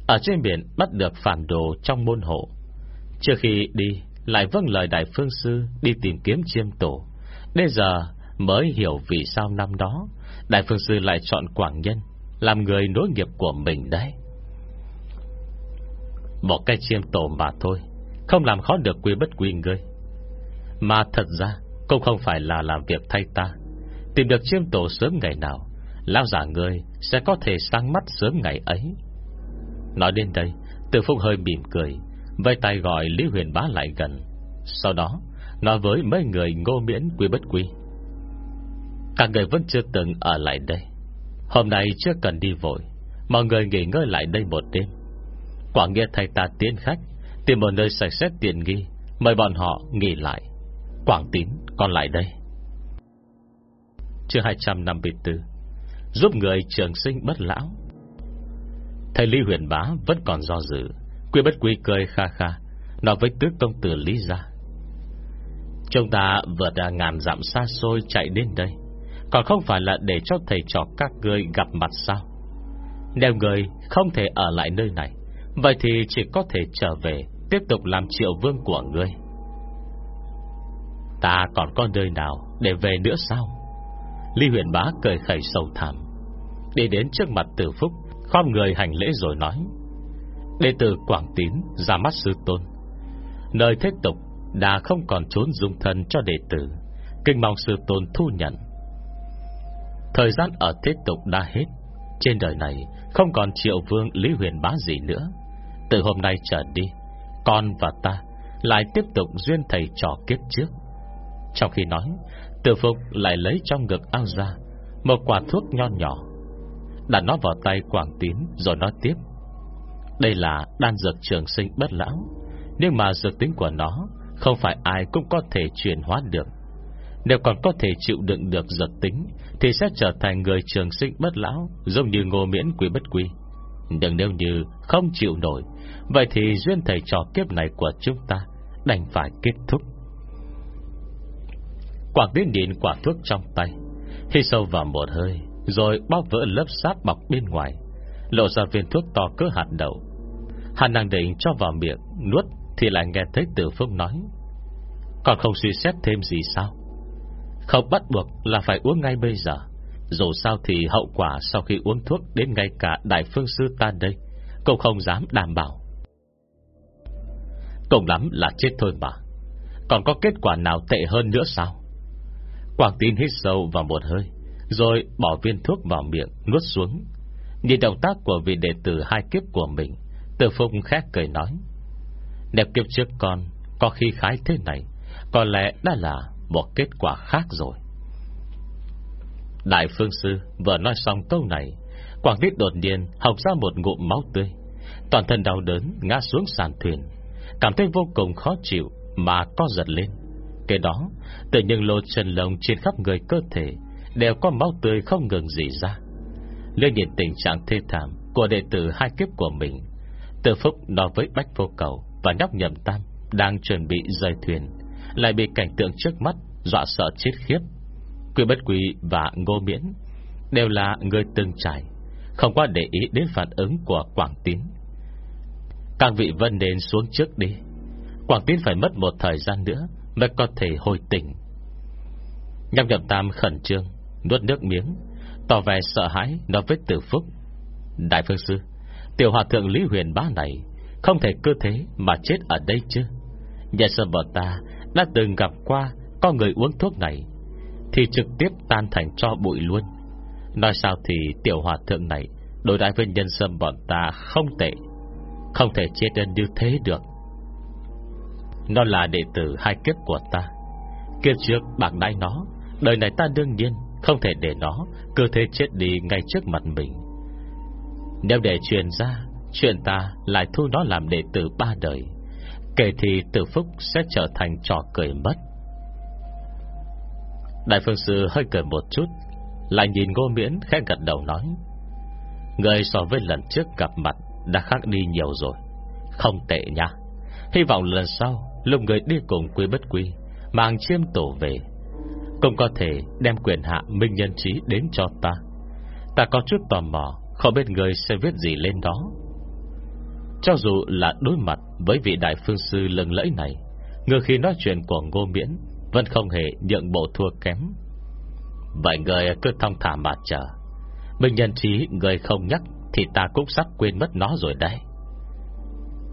Ở trên biển bắt được phản đồ trong môn hộ. Trước khi đi lại vâng lời Đại Phương Sư Đi tìm kiếm chiêm tổ. Bây giờ mới hiểu vì sao năm đó Đại Phương Sư lại chọn Quảng Nhân Làm người nối nghiệp của mình đấy. Một cái chiêm tổ mà thôi, Không làm khó được quy bất quy ngươi. Mà thật ra Cũng không phải là làm việc thay ta. Tìm được chiêm tổ sớm ngày nào, Lão giả ngươi sẽ có thể sáng mắt sớm ngày ấy. Nói đến đây, Từ Phúc hơi mỉm cười Vây tay gọi Lý Huyền Bá lại gần. Sau đó, Nói với mấy người ngô miễn quy bất quy. Các người vẫn chưa từng ở lại đây. Hôm nay chưa cần đi vội. Mọi người nghỉ ngơi lại đây một đêm. Quảng nghe thầy ta tiến khách, Tìm một nơi sạch xét tiện nghi, Mời bọn họ nghỉ lại. Quảng Tín còn lại đây. Chương 254 Giúp người trường sinh bất lão. Thầy Lý huyền bá vẫn còn do dự. Quy bất quy cười kha kha, Nói với tước công tử Lý gia. Chúng ta vượt đã ngàn dặm xa xôi chạy đến đây, Còn không phải là để cho thầy trò các người gặp mặt sao? Nếu người không thể ở lại nơi này, Vậy thì chỉ có thể trở về Tiếp tục làm triệu vương của ngươi. Ta còn có nơi nào Để về nữa sao? Lý huyền bá cười khẩy sâu thẳm Đi đến trước mặt tử phúc, Khom người hành lễ rồi nói. Đệ tử Quảng Tín ra mắt sư tôn. Nơi thế tục đã không còn trốn dung thân cho đệ tử. Kinh mong sư tôn thu nhận. Thời gian ở thế tục đã hết. Trên đời này Không còn triệu vương Lý Huyền Bá gì nữa. Từ hôm nay trở đi, Con và ta Lại tiếp tục duyên thầy trò kiếp trước. Trong khi nói, Tử Phục lại lấy trong ngực ao ra Một quả thuốc nho nhỏ. Đặt nó vào tay Quảng Tín Rồi nói tiếp. Đây là đan dược trường sinh bất lão. Nhưng mà dược tính của nó, không phải ai cũng có thể chuyển hóa được. Nếu còn có thể chịu đựng được dược tính, Thì sẽ trở thành người trường sinh bất lão, Giống như ngô miễn quý bất quý Nhưng nếu như không chịu nổi, Vậy thì duyên thầy trò kiếp này của chúng ta Đành phải kết thúc. Quảng tiến điện quả thuốc trong tay, hít sâu vào một hơi, Rồi bóc vỡ lớp sáp bọc bên ngoài. Lộ ra viên thuốc to cỡ hạt đậu Hắn đang định cho vào miệng Nuốt thì lại nghe thấy Tử phương nói. Còn không suy xét thêm gì sao? Không bắt buộc là phải uống ngay bây giờ. Dù sao thì hậu quả Sau khi uống thuốc đến ngay cả Đại Phương Sư ta đây Cũng không dám đảm bảo. Cùng lắm là chết thôi mà. Còn có kết quả nào tệ hơn nữa sao? Quảng tín hít sâu vào một hơi, Rồi bỏ viên thuốc vào miệng Nuốt xuống. Nhìn động tác của vị đệ tử hai kiếp của mình từ phụng khét cười nói Nếu kiếp trước con, Có khi khái thế này, Có lẽ đã là một kết quả khác rồi. Đại phương sư vừa nói xong câu này, Quảng tiết đột nhiên học ra một ngụm máu tươi, Toàn thân đau đớn ngã xuống sàn thuyền, Cảm thấy vô cùng khó chịu Mà co giật lên. Kế đó, Tự nhiên lô chân lông trên khắp người cơ thể Đều có máu tươi không ngừng dỉ ra. Lên nhìn tình trạng thê thảm Của đệ tử hai kiếp của mình từ phúc nói với Bách Vô Cầu Và nhóc nhậm tam Đang chuẩn bị rời thuyền, Lại bị cảnh tượng trước mắt Dọa sợ chết khiếp. Quy bất Quỳ và ngô miễn Đều là người từng trải, Không qua để ý đến phản ứng của Quảng Tín. Các vị vân nên xuống trước đi, Quảng Tín phải mất một thời gian nữa Mới có thể hồi tỉnh. Nhâm nhậm tam khẩn trương, Nuốt nước miếng, Tỏ vẻ sợ hãi nói với tử phúc, Đại phương sư Tiểu hòa thượng Lý Huyền bá này Không thể cơ thế mà chết ở đây chứ. Nhà sơ bọn ta Đã từng gặp qua Có người uống thuốc này, Thì trực tiếp tan thành cho bụi luôn. Nói sao thì tiểu hòa thượng này Đối đãi với nhân sâm bọn ta không tệ, Không thể chết đơn như thế được. Nó là đệ tử hai kiếp của ta. Kiếp trước bạc đáy nó, Đời này ta đương nhiên Không thể để nó Cơ thế chết đi ngay trước mặt mình. Nếu để truyền ra, Chuyện ta lại thu nó làm đệ tử ba đời. Kể thì tử phúc sẽ trở thành trò cười mất. Đại phương sư hơi cười một chút, Lại nhìn ngô miễn khẽ gật đầu nói Người so với lần trước gặp mặt Đã khác đi nhiều rồi. Không tệ nha. Hy vọng lần sau, Lúc người đi cùng quy bất quy, Mang chiêm tổ về, Cũng có thể đem quyền hạ minh nhân trí đến cho ta. Ta có chút tò mò không biết người sẽ viết gì lên đó. Cho dù là đối mặt Với vị đại phương sư lừng lẫy này người khi nói chuyện của Ngô Miễn Vẫn không hề nhượng bộ thua kém. Vậy người cứ thông thả mà chờ. Mình nhân trí người không nhắc Thì ta cũng sắp quên mất nó rồi đấy.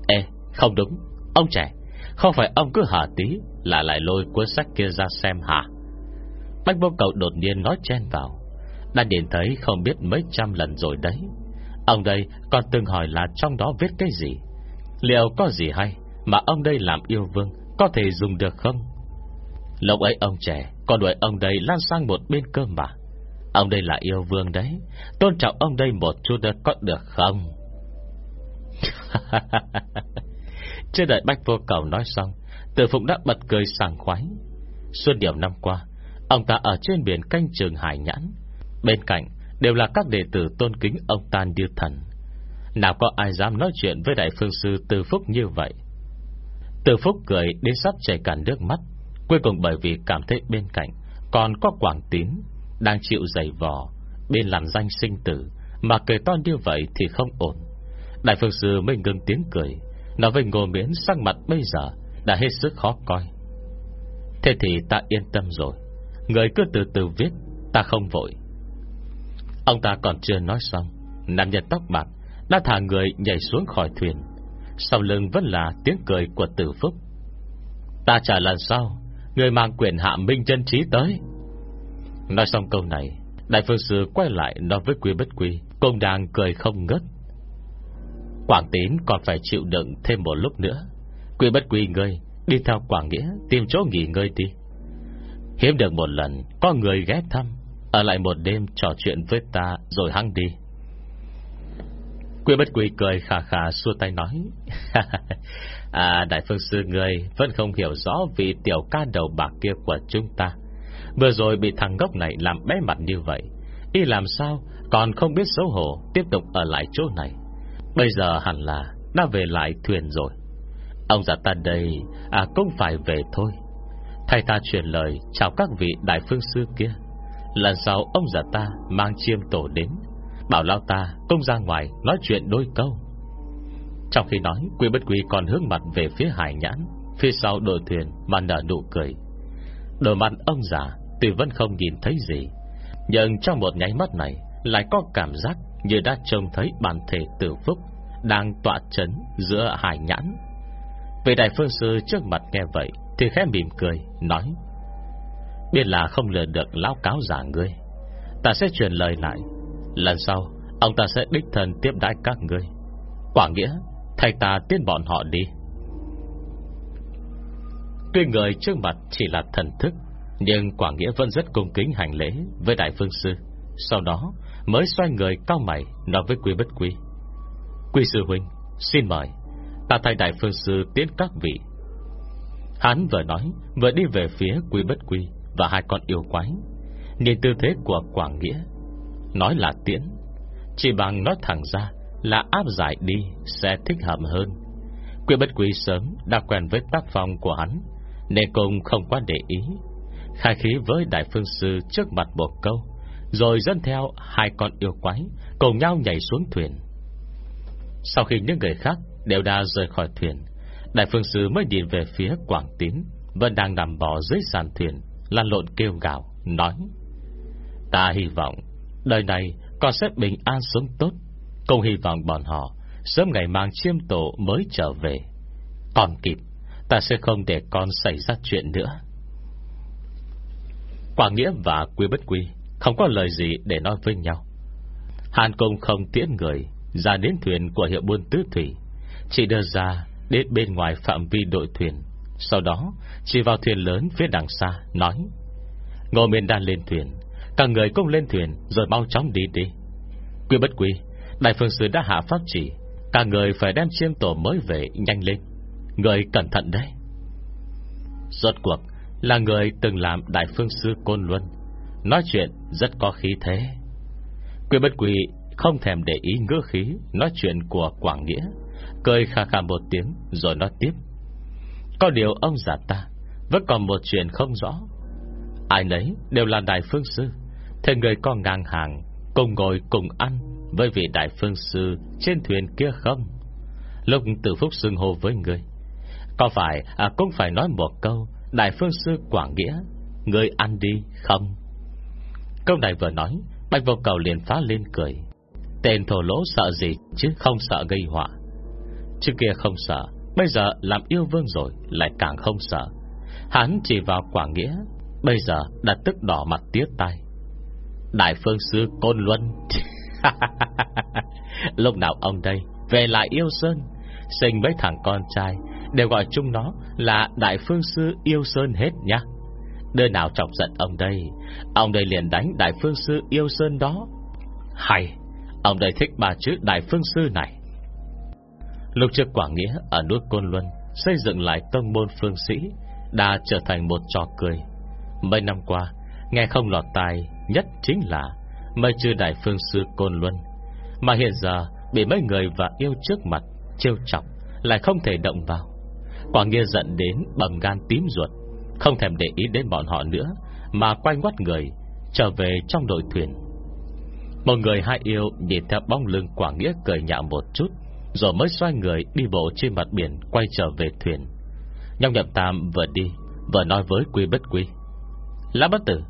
Ê, không đúng. Ông trẻ, Không phải ông cứ hả tí Là lại lôi cuốn sách kia ra xem hả? Bách vô cậu đột nhiên nói chen vào. Đã nhìn thấy không biết mấy trăm lần rồi đấy. Ông đây còn từng hỏi là trong đó viết cái gì? Liệu có gì hay Mà ông đây làm yêu vương, Có thể dùng được không? Lúc ấy ông trẻ Còn đuổi ông đây lan sang một bên cơ mà. Ông đây là yêu vương đấy, Tôn trọng ông đây một chút đã có được không? Chưa đợi Bách Vô Cầu nói xong, Tử Phụng đã bật cười sảng khoái. Suốt điều năm qua, Ông ta ở trên biển canh trường hải nhãn. Bên cạnh, đều là các đệ tử tôn kính ông ta Điêu thần. Nào có ai dám nói chuyện với Đại Phương Sư Từ Phúc như vậy? Từ Phúc cười đến sắp chảy cả nước mắt, Cuối cùng bởi vì cảm thấy bên cạnh Còn có quảng tín Đang chịu dày vò, Bên làm danh sinh tử, Mà cười to như vậy thì không ổn. Đại Phương Sư mới ngừng tiếng cười, Nói với ngô miễn sắc mặt bây giờ Đã hết sức khó coi. Thế thì ta yên tâm rồi, Người cứ từ từ viết, Ta không vội. Ông ta còn chưa nói xong Nam nhân tóc bạc Đã thả người nhảy xuống khỏi thuyền. Sau lưng vẫn là tiếng cười của tử phúc. Ta trả lần sau, Người mang quyền hạ minh chân trí tới. Nói xong câu này, Đại phương sư quay lại nói với quý bất quý Công đang cười không ngất Quảng tín còn phải chịu đựng thêm một lúc nữa. Quý bất quý ngươi Đi theo Quảng Nghĩa Tìm chỗ nghỉ ngơi đi. Hiếm được một lần, Có người ghé thăm. Ở lại một đêm trò chuyện với ta, Rồi hăng đi. Quý bất quý cười khà khà xua tay nói À đại phương sư người Vẫn không hiểu rõ vì tiểu ca đầu bạc kia của chúng ta. Vừa rồi bị thằng gốc này làm bé mặt như vậy, Y làm sao Còn không biết xấu hổ Tiếp tục ở lại chỗ này? Bây giờ hẳn là Đã về lại thuyền rồi. Ông già ta đây À cũng phải về thôi. Thầy ta truyền lời chào các vị đại phương sư kia. Lần sau ông già ta Mang chiêm tổ đến. Bảo lao ta công ra ngoài Nói chuyện đôi câu. Trong khi nói, Quy bất quy còn hướng mặt về phía hải nhãn, Phía sau đội thuyền mà nở nụ cười. Đôi mặt ông già Tuy vẫn không nhìn thấy gì, Nhưng trong một nháy mắt này Lại có cảm giác như đã trông thấy bản thể tử phúc Đang tọa chấn giữa hải nhãn. Vị đại phương sư trước mặt nghe vậy Thì khẽ mỉm cười, Nói Biết là không lừa được lão cáo giả ngươi. Ta sẽ truyền lời lại. Lần sau, Ông ta sẽ đích thân tiếp đãi các ngươi. Quả nghĩa Thầy ta tiến bọn họ đi. Tuy người trước mặt chỉ là thần thức, Nhưng Quả nghĩa vẫn rất cung kính hành lễ Với đại phương sư. Sau đó, mới xoay người cao mày Nói với quý bất quý Quý sư huynh, Xin mời. Ta thay đại phương sư tiến các vị. Hắn vừa nói, Vừa đi về phía quý bất quý và hai con yêu quái. Nhìn tư thế của Quảng Nghĩa, Nói là tiễn. Chỉ bằng nói thẳng ra Là áp giải đi sẽ thích hợp hơn. Quý bất quý sớm Đã quen với tác phong của hắn, Nên cũng không quá để ý. Khai khí với đại phương sư Trước mặt một câu, Rồi dẫn theo hai con yêu quái Cùng nhau nhảy xuống thuyền. Sau khi những người khác Đều đã rời khỏi thuyền, Đại phương sư mới nhìn về phía Quảng Tín, Vẫn đang nằm bò dưới sàn thuyền. Lan lộn kêu gạo Nói, Ta hy vọng Đời này con sẽ bình an sống tốt Cùng hy vọng bọn họ Sớm ngày mang chiêm tổ mới trở về. Còn kịp, Ta sẽ không để con xảy ra chuyện nữa. Quả Nghĩa và Quy Bất Quy Không có lời gì để nói với nhau. Hàn Công không tiễn người Ra đến thuyền của hiệu buôn tứ thủy, Chỉ đưa ra đến bên ngoài phạm vi đội thuyền. Sau đó Chỉ vào thuyền lớn phía đằng xa, Nói, Ngô Miên đan lên thuyền, Cả người cũng lên thuyền Rồi mau chóng đi đi. Quy bất quy Đại phương sư đã hạ pháp chỉ, Cả người phải đem chiêm tổ mới về nhanh lên, Người cẩn thận đấy. Rốt cuộc, Là người từng làm đại phương sư Côn Luân, Nói chuyện rất có khí thế. Quy bất quy Không thèm để ý ngữ khí, Nói chuyện của Quảng Nghĩa, Cười khà khà một tiếng rồi nói tiếp. Có điều ông giả ta Vẫn còn một chuyện không rõ. Ai nấy đều là đại phương sư Thế người có ngang hàng Cùng ngồi cùng ăn Với vị đại phương sư trên thuyền kia không? Lúc tử phúc xưng hô với người Có phải à, cũng phải nói một câu Đại phương sư Quảng Nghĩa Người ăn đi không? Câu này vừa nói Bạch vô cầu liền phá lên cười. Tên thổ lỗ sợ gì chứ không sợ gây họa. Trước kia không sợ Bây giờ làm yêu vương rồi, Lại càng không sợ. Hắn chỉ vào quả Nghĩa, Bây giờ đã tức đỏ mặt tiếc tay Đại phương sư Côn Luân. Lúc nào ông đây, Về lại yêu Sơn, Sinh mấy thằng con trai, Đều gọi chung nó là Đại phương sư yêu Sơn hết nhá Đứa nào chọc giận ông đây Ông đây liền đánh Đại phương sư yêu Sơn đó. Hay, Ông đây thích bà chữ Đại phương sư này. Lục trực Quảng Nghĩa Ở núi Côn Luân, Xây dựng lại tông môn phương sĩ, Đã trở thành một trò cười. Mấy năm qua, Nghe không lọt tai nhất chính là mấy chư đại phương sư Côn Luân. Mà hiện giờ, bị mấy người và yêu trước mặt Trêu chọc Lại không thể động vào. Quảng Nghĩa giận đến bầm gan tím ruột, Không thèm để ý đến bọn họ nữa, Mà quay ngoắt người, Trở về trong đội thuyền. Một người hai yêu nhìn theo bóng lưng Quảng Nghĩa cười nhạo một chút. Rồi mới xoay người đi bộ trên mặt biển, Quay trở về thuyền. Nhọc nhậm tam vừa đi, Vừa nói với quy bất quy. Lã bất tử,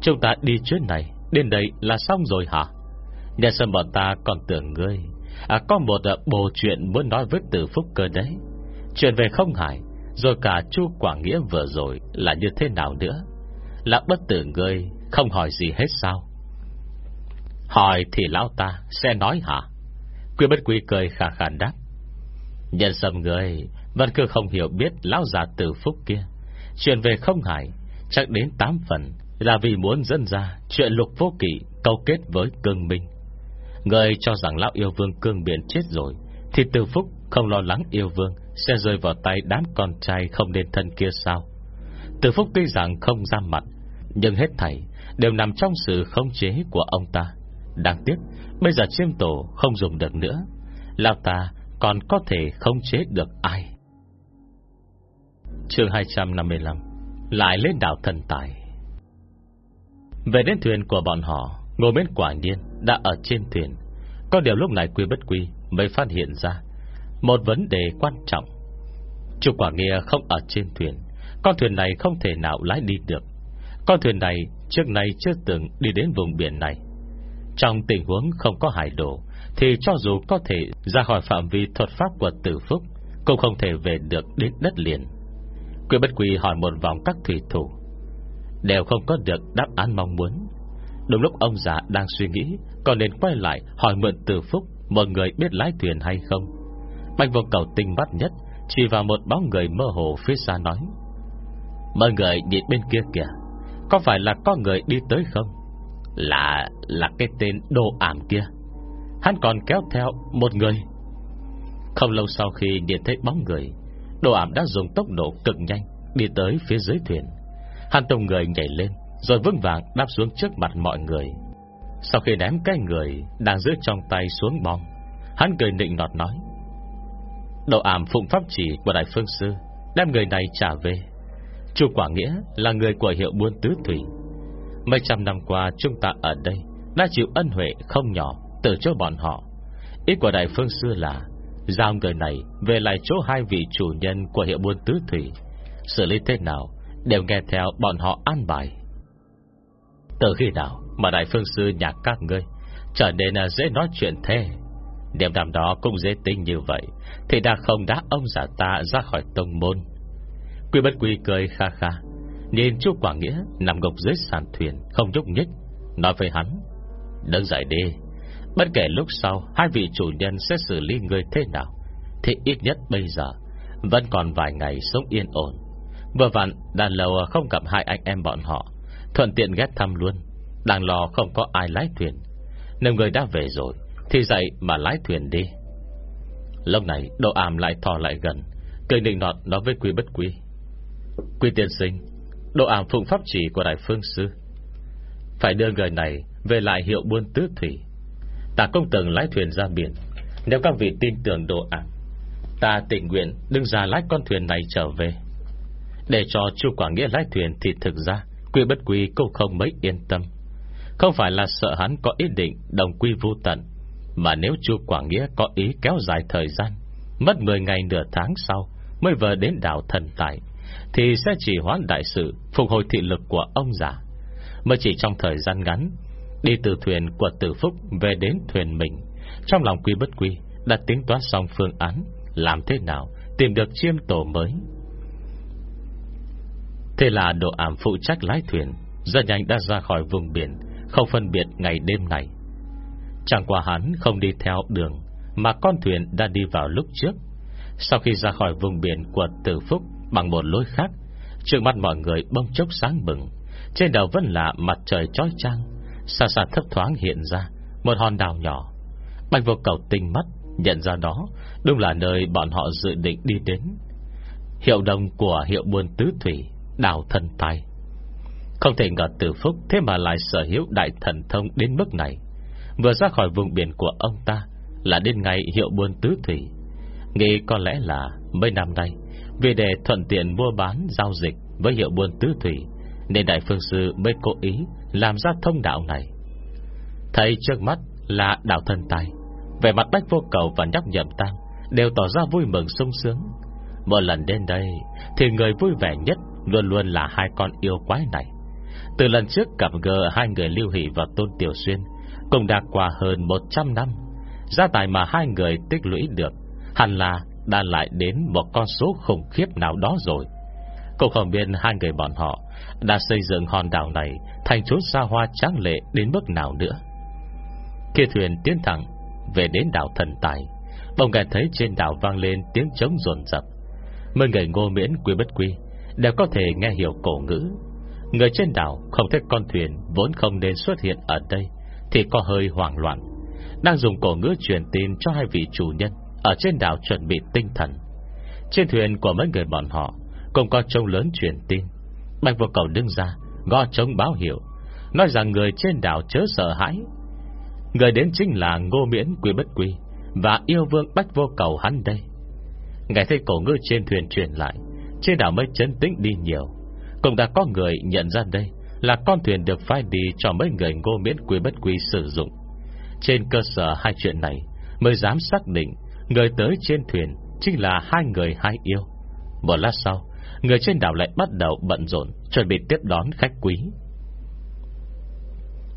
Chúng ta đi chuyến này, Đến đây là xong rồi hả? Nhà sân bọn ta còn tưởng ngươi. À có một à, bộ chuyện muốn nói với tử phúc cơ đấy. Chuyện về không hải Rồi cả chu Quảng Nghĩa vừa rồi Là như thế nào nữa? Là bất tử ngươi Không hỏi gì hết sao? Hỏi thì lão ta sẽ nói hả? Quy bất quy cười khả khản đáp. Nhân sâm người, Vẫn cứ không hiểu biết lão già tử phúc kia. Chuyện về không hải Chắc đến 8 phần Là vì muốn dẫn ra chuyện lục vô kỵ Câu kết với cương minh. Người cho rằng lão yêu vương cương biển chết rồi, Thì từ phúc không lo lắng yêu vương Sẽ rơi vào tay đám con trai Không nên thân kia sao? Từ phúc tuy rằng không ra mặt, Nhưng hết thảy đều nằm trong sự khống chế của ông ta. Đáng tiếc Bây giờ chiêm tổ không dùng được nữa. Lão ta còn có thể không chế được ai? Chương 255 lại lên đảo thần tài. Về đến thuyền của bọn họ, ngô bên quả nhiên đã ở trên thuyền. Có điều lúc này quy bất quy Mới phát hiện ra Một vấn đề quan trọng. Chủ quả Nghia không ở trên thuyền, Con thuyền này không thể nào lái đi được. Con thuyền này trước nay chưa từng đi đến vùng biển này. Trong tình huống không có hải đồ, Thì cho dù có thể ra khỏi phạm vi thuật pháp của tử phúc, Cũng không thể về được đến đất liền. Quyên bất quy hỏi một vòng các thủy thủ, Đều không có được đáp án mong muốn. Đúng lúc ông già đang suy nghĩ, Còn nên quay lại hỏi mượn từ phúc Một người biết lái thuyền hay không. Bạch vô cầu tinh bắt nhất, Chỉ vào một bóng người mơ hồ phía xa nói, Mọi người nhìn bên kia kìa, Có phải là có người đi tới không? Là Là cái tên đồ ảm kia. Hắn còn kéo theo một người. Không lâu sau khi nhìn thấy bóng người, Đồ ảm đã dùng tốc độ cực nhanh Đi tới phía dưới thuyền. Hắn tông người nhảy lên, Rồi vững vàng đáp xuống trước mặt mọi người. Sau khi ném cái người Đang giữ trong tay xuống bom Hắn cười nịnh nọt nói, Đồ ảm phụng pháp chỉ của Đại Phương Sư, Đem người này trả về. Chu Quả Nghĩa là người của hiệu buôn tứ thủy Mấy trăm năm qua chúng ta ở đây Đã chịu ân huệ không nhỏ Từ chỗ bọn họ. Ý của Đại Phương Sư là, Giao người này về lại chỗ hai vị chủ nhân Của hiệu buôn tứ thủy. Xử lý thế nào Đều nghe theo bọn họ an bài. Từ khi nào Mà Đại Phương Sư nhạc các ngươi Trở nên à, dễ nói chuyện thế? Điểm đàm đó cũng dễ tính như vậy, Thì đã không đã ông giả ta ra khỏi tông môn. Quy bất quy cười kha kha. Nhìn chú Quảng Nghĩa nằm gục dưới sàn thuyền, Không nhúc nhích. Nói với hắn Đừng dậy đi. Bất kể lúc sau Hai vị chủ nhân sẽ xử lý người thế nào, Thì ít nhất bây giờ Vẫn còn vài ngày sống yên ổn. Vừa vặn đàn lầu không gặp hai anh em bọn họ, Thuận tiện ghét thăm luôn. Đang lo không có ai lái thuyền. Nếu người đã về rồi, Thì dậy mà lái thuyền đi. Lúc này đồ ảm lại thò lại gần, Cười định nọt nói với quý bất quý quý tiên sinh Độ ảm phụng pháp chỉ của Đại Phương Sư. Phải đưa người này Về lại hiệu buôn tứ thủy. Ta công từng lái thuyền ra biển. Nếu các vị tin tưởng độ ảm Ta tình nguyện đứng ra lái con thuyền này trở về. Để cho chu Quảng Nghĩa lái thuyền Thì thực ra, Quy bất quy cũng không mấy yên tâm. Không phải là sợ hắn có ý định Đồng quy vô tận, Mà nếu chu Quảng Nghĩa có ý kéo dài thời gian, Mất 10 ngày nửa tháng sau Mới vừa đến đảo thần tài thì sẽ chỉ hoãn đại sự, Phục hồi thị lực của ông già. Mới chỉ trong thời gian ngắn, Đi từ thuyền của tử phúc Về đến thuyền mình, Trong lòng quy bất quy Đã tính toán xong phương án Làm thế nào tìm được chiêm tổ mới. Thế là độ ảm phụ trách lái thuyền, Rất nhanh đã ra khỏi vùng biển, Không phân biệt ngày đêm này. Chẳng qua hắn không đi theo đường, Mà con thuyền đã đi vào lúc trước. Sau khi ra khỏi vùng biển của tử phúc Bằng một lối khác, Trước mắt mọi người bông chốc sáng bừng. Trên đầu vẫn là mặt trời trói trang Xa xa thấp thoáng hiện ra Một hòn đảo nhỏ. Bạch vô cầu tinh mắt Nhận ra đó Đúng là nơi bọn họ dự định đi đến. Hiệu đồng của hiệu buôn tứ thủy Đảo thần tài. Không thể ngờ từ phúc Thế mà lại sở hữu đại thần thông đến mức này. Vừa ra khỏi vùng biển của ông ta Là đến ngày hiệu buôn tứ thủy. Nghĩ có lẽ là Mấy năm nay vì để thuận tiện mua bán, giao dịch Với hiệu buôn tứ thủy, Nên Đại Phương Sư mới cố ý Làm ra thông đạo này. Thấy trước mắt là đạo thân tài Về mặt bách vô cầu và nhắc nhậm tăng Đều tỏ ra vui mừng sung sướng. Một lần đến đây Thì người vui vẻ nhất Luôn luôn là hai con yêu quái này. Từ lần trước gặp gỡ hai người Lưu Hỷ và Tôn Tiểu Xuyên Cũng đã qua hơn 100 năm. Gia tài mà hai người tích lũy được Hẳn là đã lại đến một con số khủng khiếp nào đó rồi. Cũng không biết hai người bọn họ Đã xây dựng hòn đảo này Thành chốn xa hoa tráng lệ đến mức nào nữa. Khi thuyền tiến thẳng Về đến đảo thần tài, Bỗng nghe thấy trên đảo vang lên tiếng trống rồn rập. Mấy người ngô miễn quy bất quy Đều có thể nghe hiểu cổ ngữ. Người trên đảo không thấy con thuyền Vốn không nên xuất hiện ở đây Thì có hơi hoảng loạn. Đang dùng cổ ngữ truyền tin cho hai vị chủ nhân ở trên đảo chuẩn bị tinh thần. Trên thuyền của mấy người bọn họ, Cũng có trông lớn truyền tin. Bạch vô cầu đứng ra, Gõ trông báo hiệu, Nói rằng người trên đảo chớ sợ hãi. Người đến chính là Ngô Miễn Quý Bất Quý Và yêu vương Bách vô cầu hắn đây. Ngày thấy cổ ngư trên thuyền truyền lại, Trên đảo mới chấn tĩnh đi nhiều. Cũng đã có người nhận ra đây Là con thuyền được phai đi Cho mấy người Ngô Miễn Quý Bất Quý sử dụng. Trên cơ sở hai chuyện này Mới dám xác định Người tới trên thuyền Chính là hai người hai yêu. Một lát sau, Người trên đảo lại bắt đầu bận rộn Chuẩn bị tiếp đón khách quý.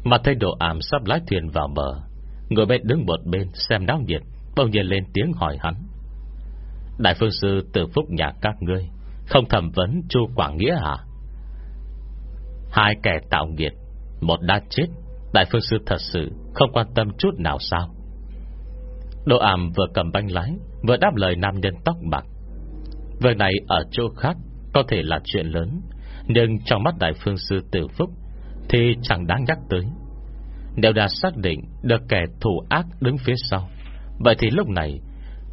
Mà thấy đồ ảm sắp lái thuyền vào bờ, Người bên đứng một bên xem náo nhiệt, Bỗng nhiên lên tiếng hỏi hắn. Đại phương sư từ phúc nhà các ngươi, Không thẩm vấn chu Quảng Nghĩa hả Hai kẻ tạo nghiệt, Một đã chết, Đại phương sư thật sự không quan tâm chút nào sao? Đỗ ảm vừa cầm bánh lái, Vừa đáp lời nam nhân tóc bạc. Việc này ở chỗ khác Có thể là chuyện lớn, Nhưng trong mắt đại phương sư tử phúc Thì chẳng đáng nhắc tới. Nếu đã xác định Được kẻ thủ ác đứng phía sau, Vậy thì lúc này,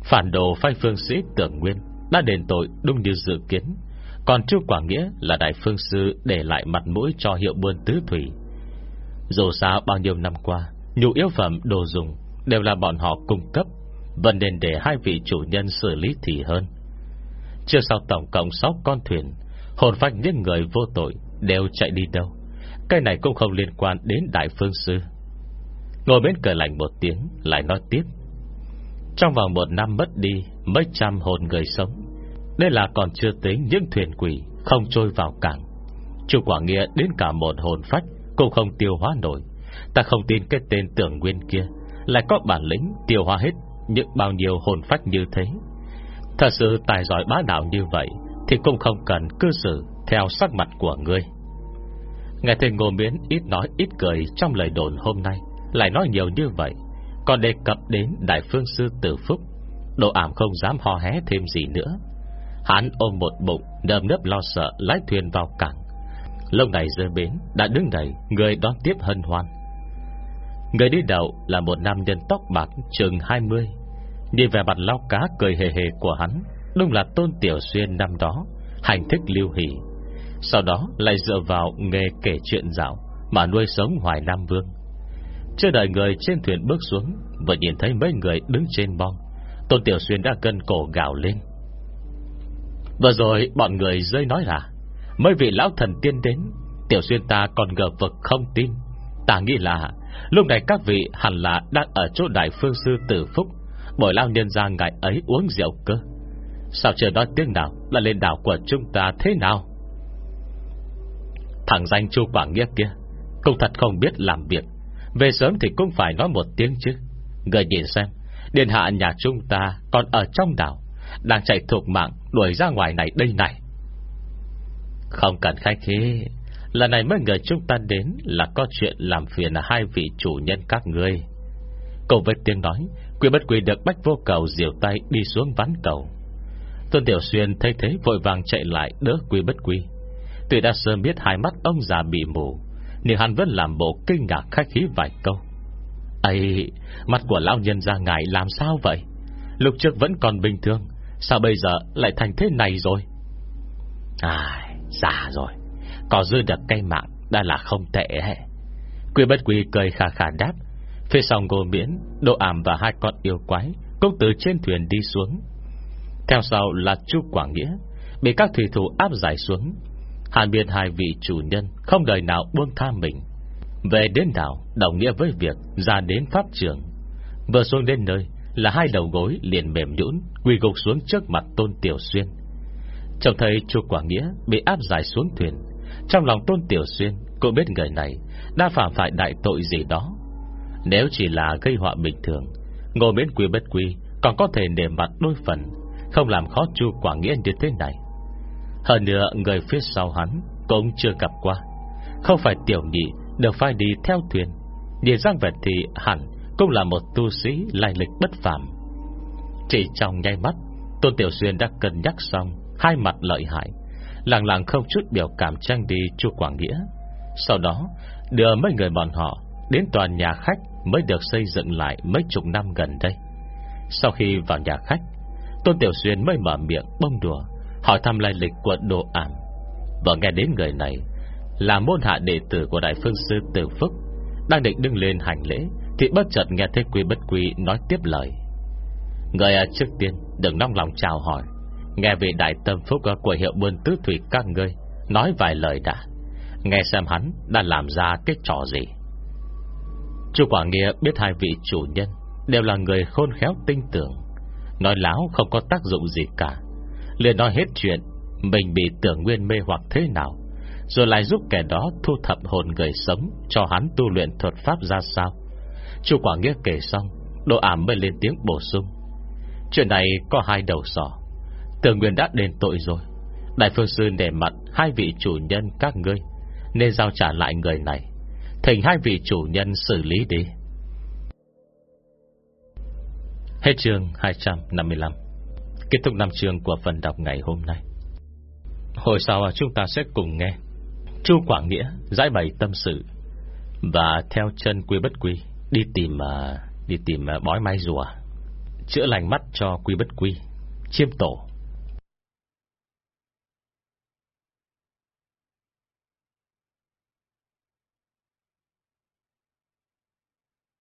Phản đồ phai phương sĩ tưởng nguyên Đã đền tội đúng như dự kiến, Còn chưa quả Nghĩa là đại phương sư Để lại mặt mũi cho hiệu buôn tứ thủy. Dù sao bao nhiêu năm qua, Nhu yếu phẩm đồ dùng Đều là bọn họ cung cấp, Vẫn nên để hai vị chủ nhân xử lý thì hơn. Chưa sau tổng cộng 6 con thuyền, Hồn phách những người vô tội Đều chạy đi đâu. Cái này cũng không liên quan đến Đại Phương Sư. Ngồi bên cửa lạnh một tiếng, Lại nói tiếp. Trong vòng một năm mất đi Mấy trăm hồn người sống Đây là còn chưa tính những thuyền quỷ Không trôi vào cảng. Chủ quả nghĩa đến cả một hồn phách Cũng không tiêu hóa nổi. Ta không tin cái tên tưởng nguyên kia. Lại có bản lĩnh tiêu hóa hết Những bao nhiêu hồn phách như thế. Thật sự tài giỏi bá đạo như vậy Thì cũng không cần cư xử Theo sắc mặt của ngươi. Nghe thấy Ngô Miễn ít nói ít cười Trong lời đồn hôm nay, Lại nói nhiều như vậy, Còn đề cập đến Đại Phương Sư Tử Phúc, Độ ảm không dám ho hé thêm gì nữa. Hắn ôm một bụng Đầm nấp lo sợ lái thuyền vào cảng. Lâu này rơi bến, Đã đứng đầy, người đón tiếp hân hoan. Người đi đầu là một nam nhân tóc bạc, chừng 20 Nhìn về mặt lau cá cười hề hề của hắn, Đúng là Tôn Tiểu Xuyên năm đó, Hành thích lưu hỷ. Sau đó lại dựa vào nghề kể chuyện dạo Mà nuôi sống Hoài Nam Vương. Chưa đợi người trên thuyền bước xuống, Vừa nhìn thấy mấy người đứng trên bong Tôn Tiểu Xuyên đã cân cổ gào lên. Vừa rồi bọn người rơi nói là, Mấy vị lão thần tiên đến, Tiểu Xuyên ta còn ngờ vực không tin. Ta nghĩ là Lúc này các vị hẳn là đang ở chỗ đại phương sư tử phúc. Bồi lao nhân ra ngày ấy uống rượu cơ. Sao chưa nói tiếng nào? Là lên đảo của chúng ta thế nào? Thằng danh chu Quảng Nghĩa kia, Cũng thật không biết làm việc. Về sớm thì cũng phải nói một tiếng chứ. Người nhìn xem, Điện hạ nhà chúng ta còn ở trong đảo, Đang chạy thuộc mạng Đuổi ra ngoài này đây này. Không cần khách khí Lần này mấy người chúng ta đến Là có chuyện làm phiền hai vị chủ nhân các ngươi. Cùng với tiếng nói, Quỷ bất quỷ được bách vô cầu Diều tay đi xuống ván cầu. Tôn Tiểu Xuyên thấy thế vội vàng chạy lại Đỡ quỷ bất quỷ. Tuy đã sớm biết hai mắt ông già bị mù, Nhưng hắn vẫn làm bộ kinh ngạc khách khí vài câu. Ấy Mắt của lão nhân ra ngài làm sao vậy? Lúc trước vẫn còn bình thường, Sao bây giờ lại thành thế này rồi? À già rồi. Có dư được cây mạng, Đã là không tệ hệ Quy bất quy cười khà khà đáp, Phía sau ngô miễn Độ ảm và hai con yêu quái Cũng từ trên thuyền đi xuống. Theo sau là chu Quảng Nghĩa, Bị các thủy thủ áp giải xuống. Hàn biên hai vị chủ nhân Không đời nào buông tha mình. Về đến đảo, Đồng nghĩa với việc ra đến pháp trường. Vừa xuống đến nơi Là hai đầu gối liền mềm nhũn, Quỳ gục xuống trước mặt Tôn Tiểu Xuyên. Trông thấy chu Quảng Nghĩa Bị áp giải xuống thuyền trong lòng Tôn Tiểu Xuyên Cũng biết người này Đã phạm phải đại tội gì đó. Nếu chỉ là gây họa bình thường Ngồi miễn quy bất quy Còn có thể để mặt đôi phần, Không làm khó chu Quảng Nghĩa như thế này. Hơn nữa, người phía sau hắn Cũng chưa gặp qua. Không phải tiểu nhị được phải đi theo thuyền Nhìn răng vẻ thì hẳn Cũng là một tu sĩ lai lịch bất phạm Chỉ trong nháy mắt, Tôn Tiểu Xuyên đã cân nhắc xong Hai mặt lợi hại làng làng không chút biểu cảm trang đi chu Quảng Nghĩa. Sau đó, Đưa mấy người bọn họ Đến toàn nhà khách mới được xây dựng lại Mấy chục năm gần đây. Sau khi vào nhà khách, Tôn Tiểu Xuyên mới mở miệng bông đùa, Hỏi thăm lai lịch của đồ ảm. Và nghe đến người này Là môn hạ đệ tử của Đại Phương Sư Tử Phúc, Đang định đứng lên hành lễ, Thì bất chợt nghe thấy quý bất quý nói tiếp lời. Người à, trước tiên Đừng nóng lòng chào hỏi. Nghe vị đại tâm phúc của hiệu bơn tứ thủy các ngươi, Nói vài lời đã. Nghe xem hắn đã làm ra cái trò gì. Chu Quảng Nghĩa biết hai vị chủ nhân Đều là người khôn khéo tinh tưởng Nói láo không có tác dụng gì cả. Liền nói hết chuyện, Mình bị tưởng nguyên mê hoặc thế nào, Rồi lại giúp kẻ đó thu thập hồn người sống Cho hắn tu luyện thuật pháp ra sao. Chu Quảng Nghĩa kể xong, Độ ảm mới lên tiếng bổ sung. Chuyện này có hai đầu sỏ. Tường Nguyên đã đền tội rồi. Đại Phương Sư để mặt hai vị chủ nhân các ngươi, Nên giao trả lại người này. Thỉnh hai vị chủ nhân xử lý đi. Hết chương 255 Kết thúc năm chương của phần đọc ngày hôm nay. Hồi sau chúng ta sẽ cùng nghe Chu Quảng Nghĩa giải bày tâm sự Và theo chân quy bất quy Đi tìm à, Đi tìm à, bói mai rùa, Chữa lành mắt cho quy bất quy, Chiêm tổ.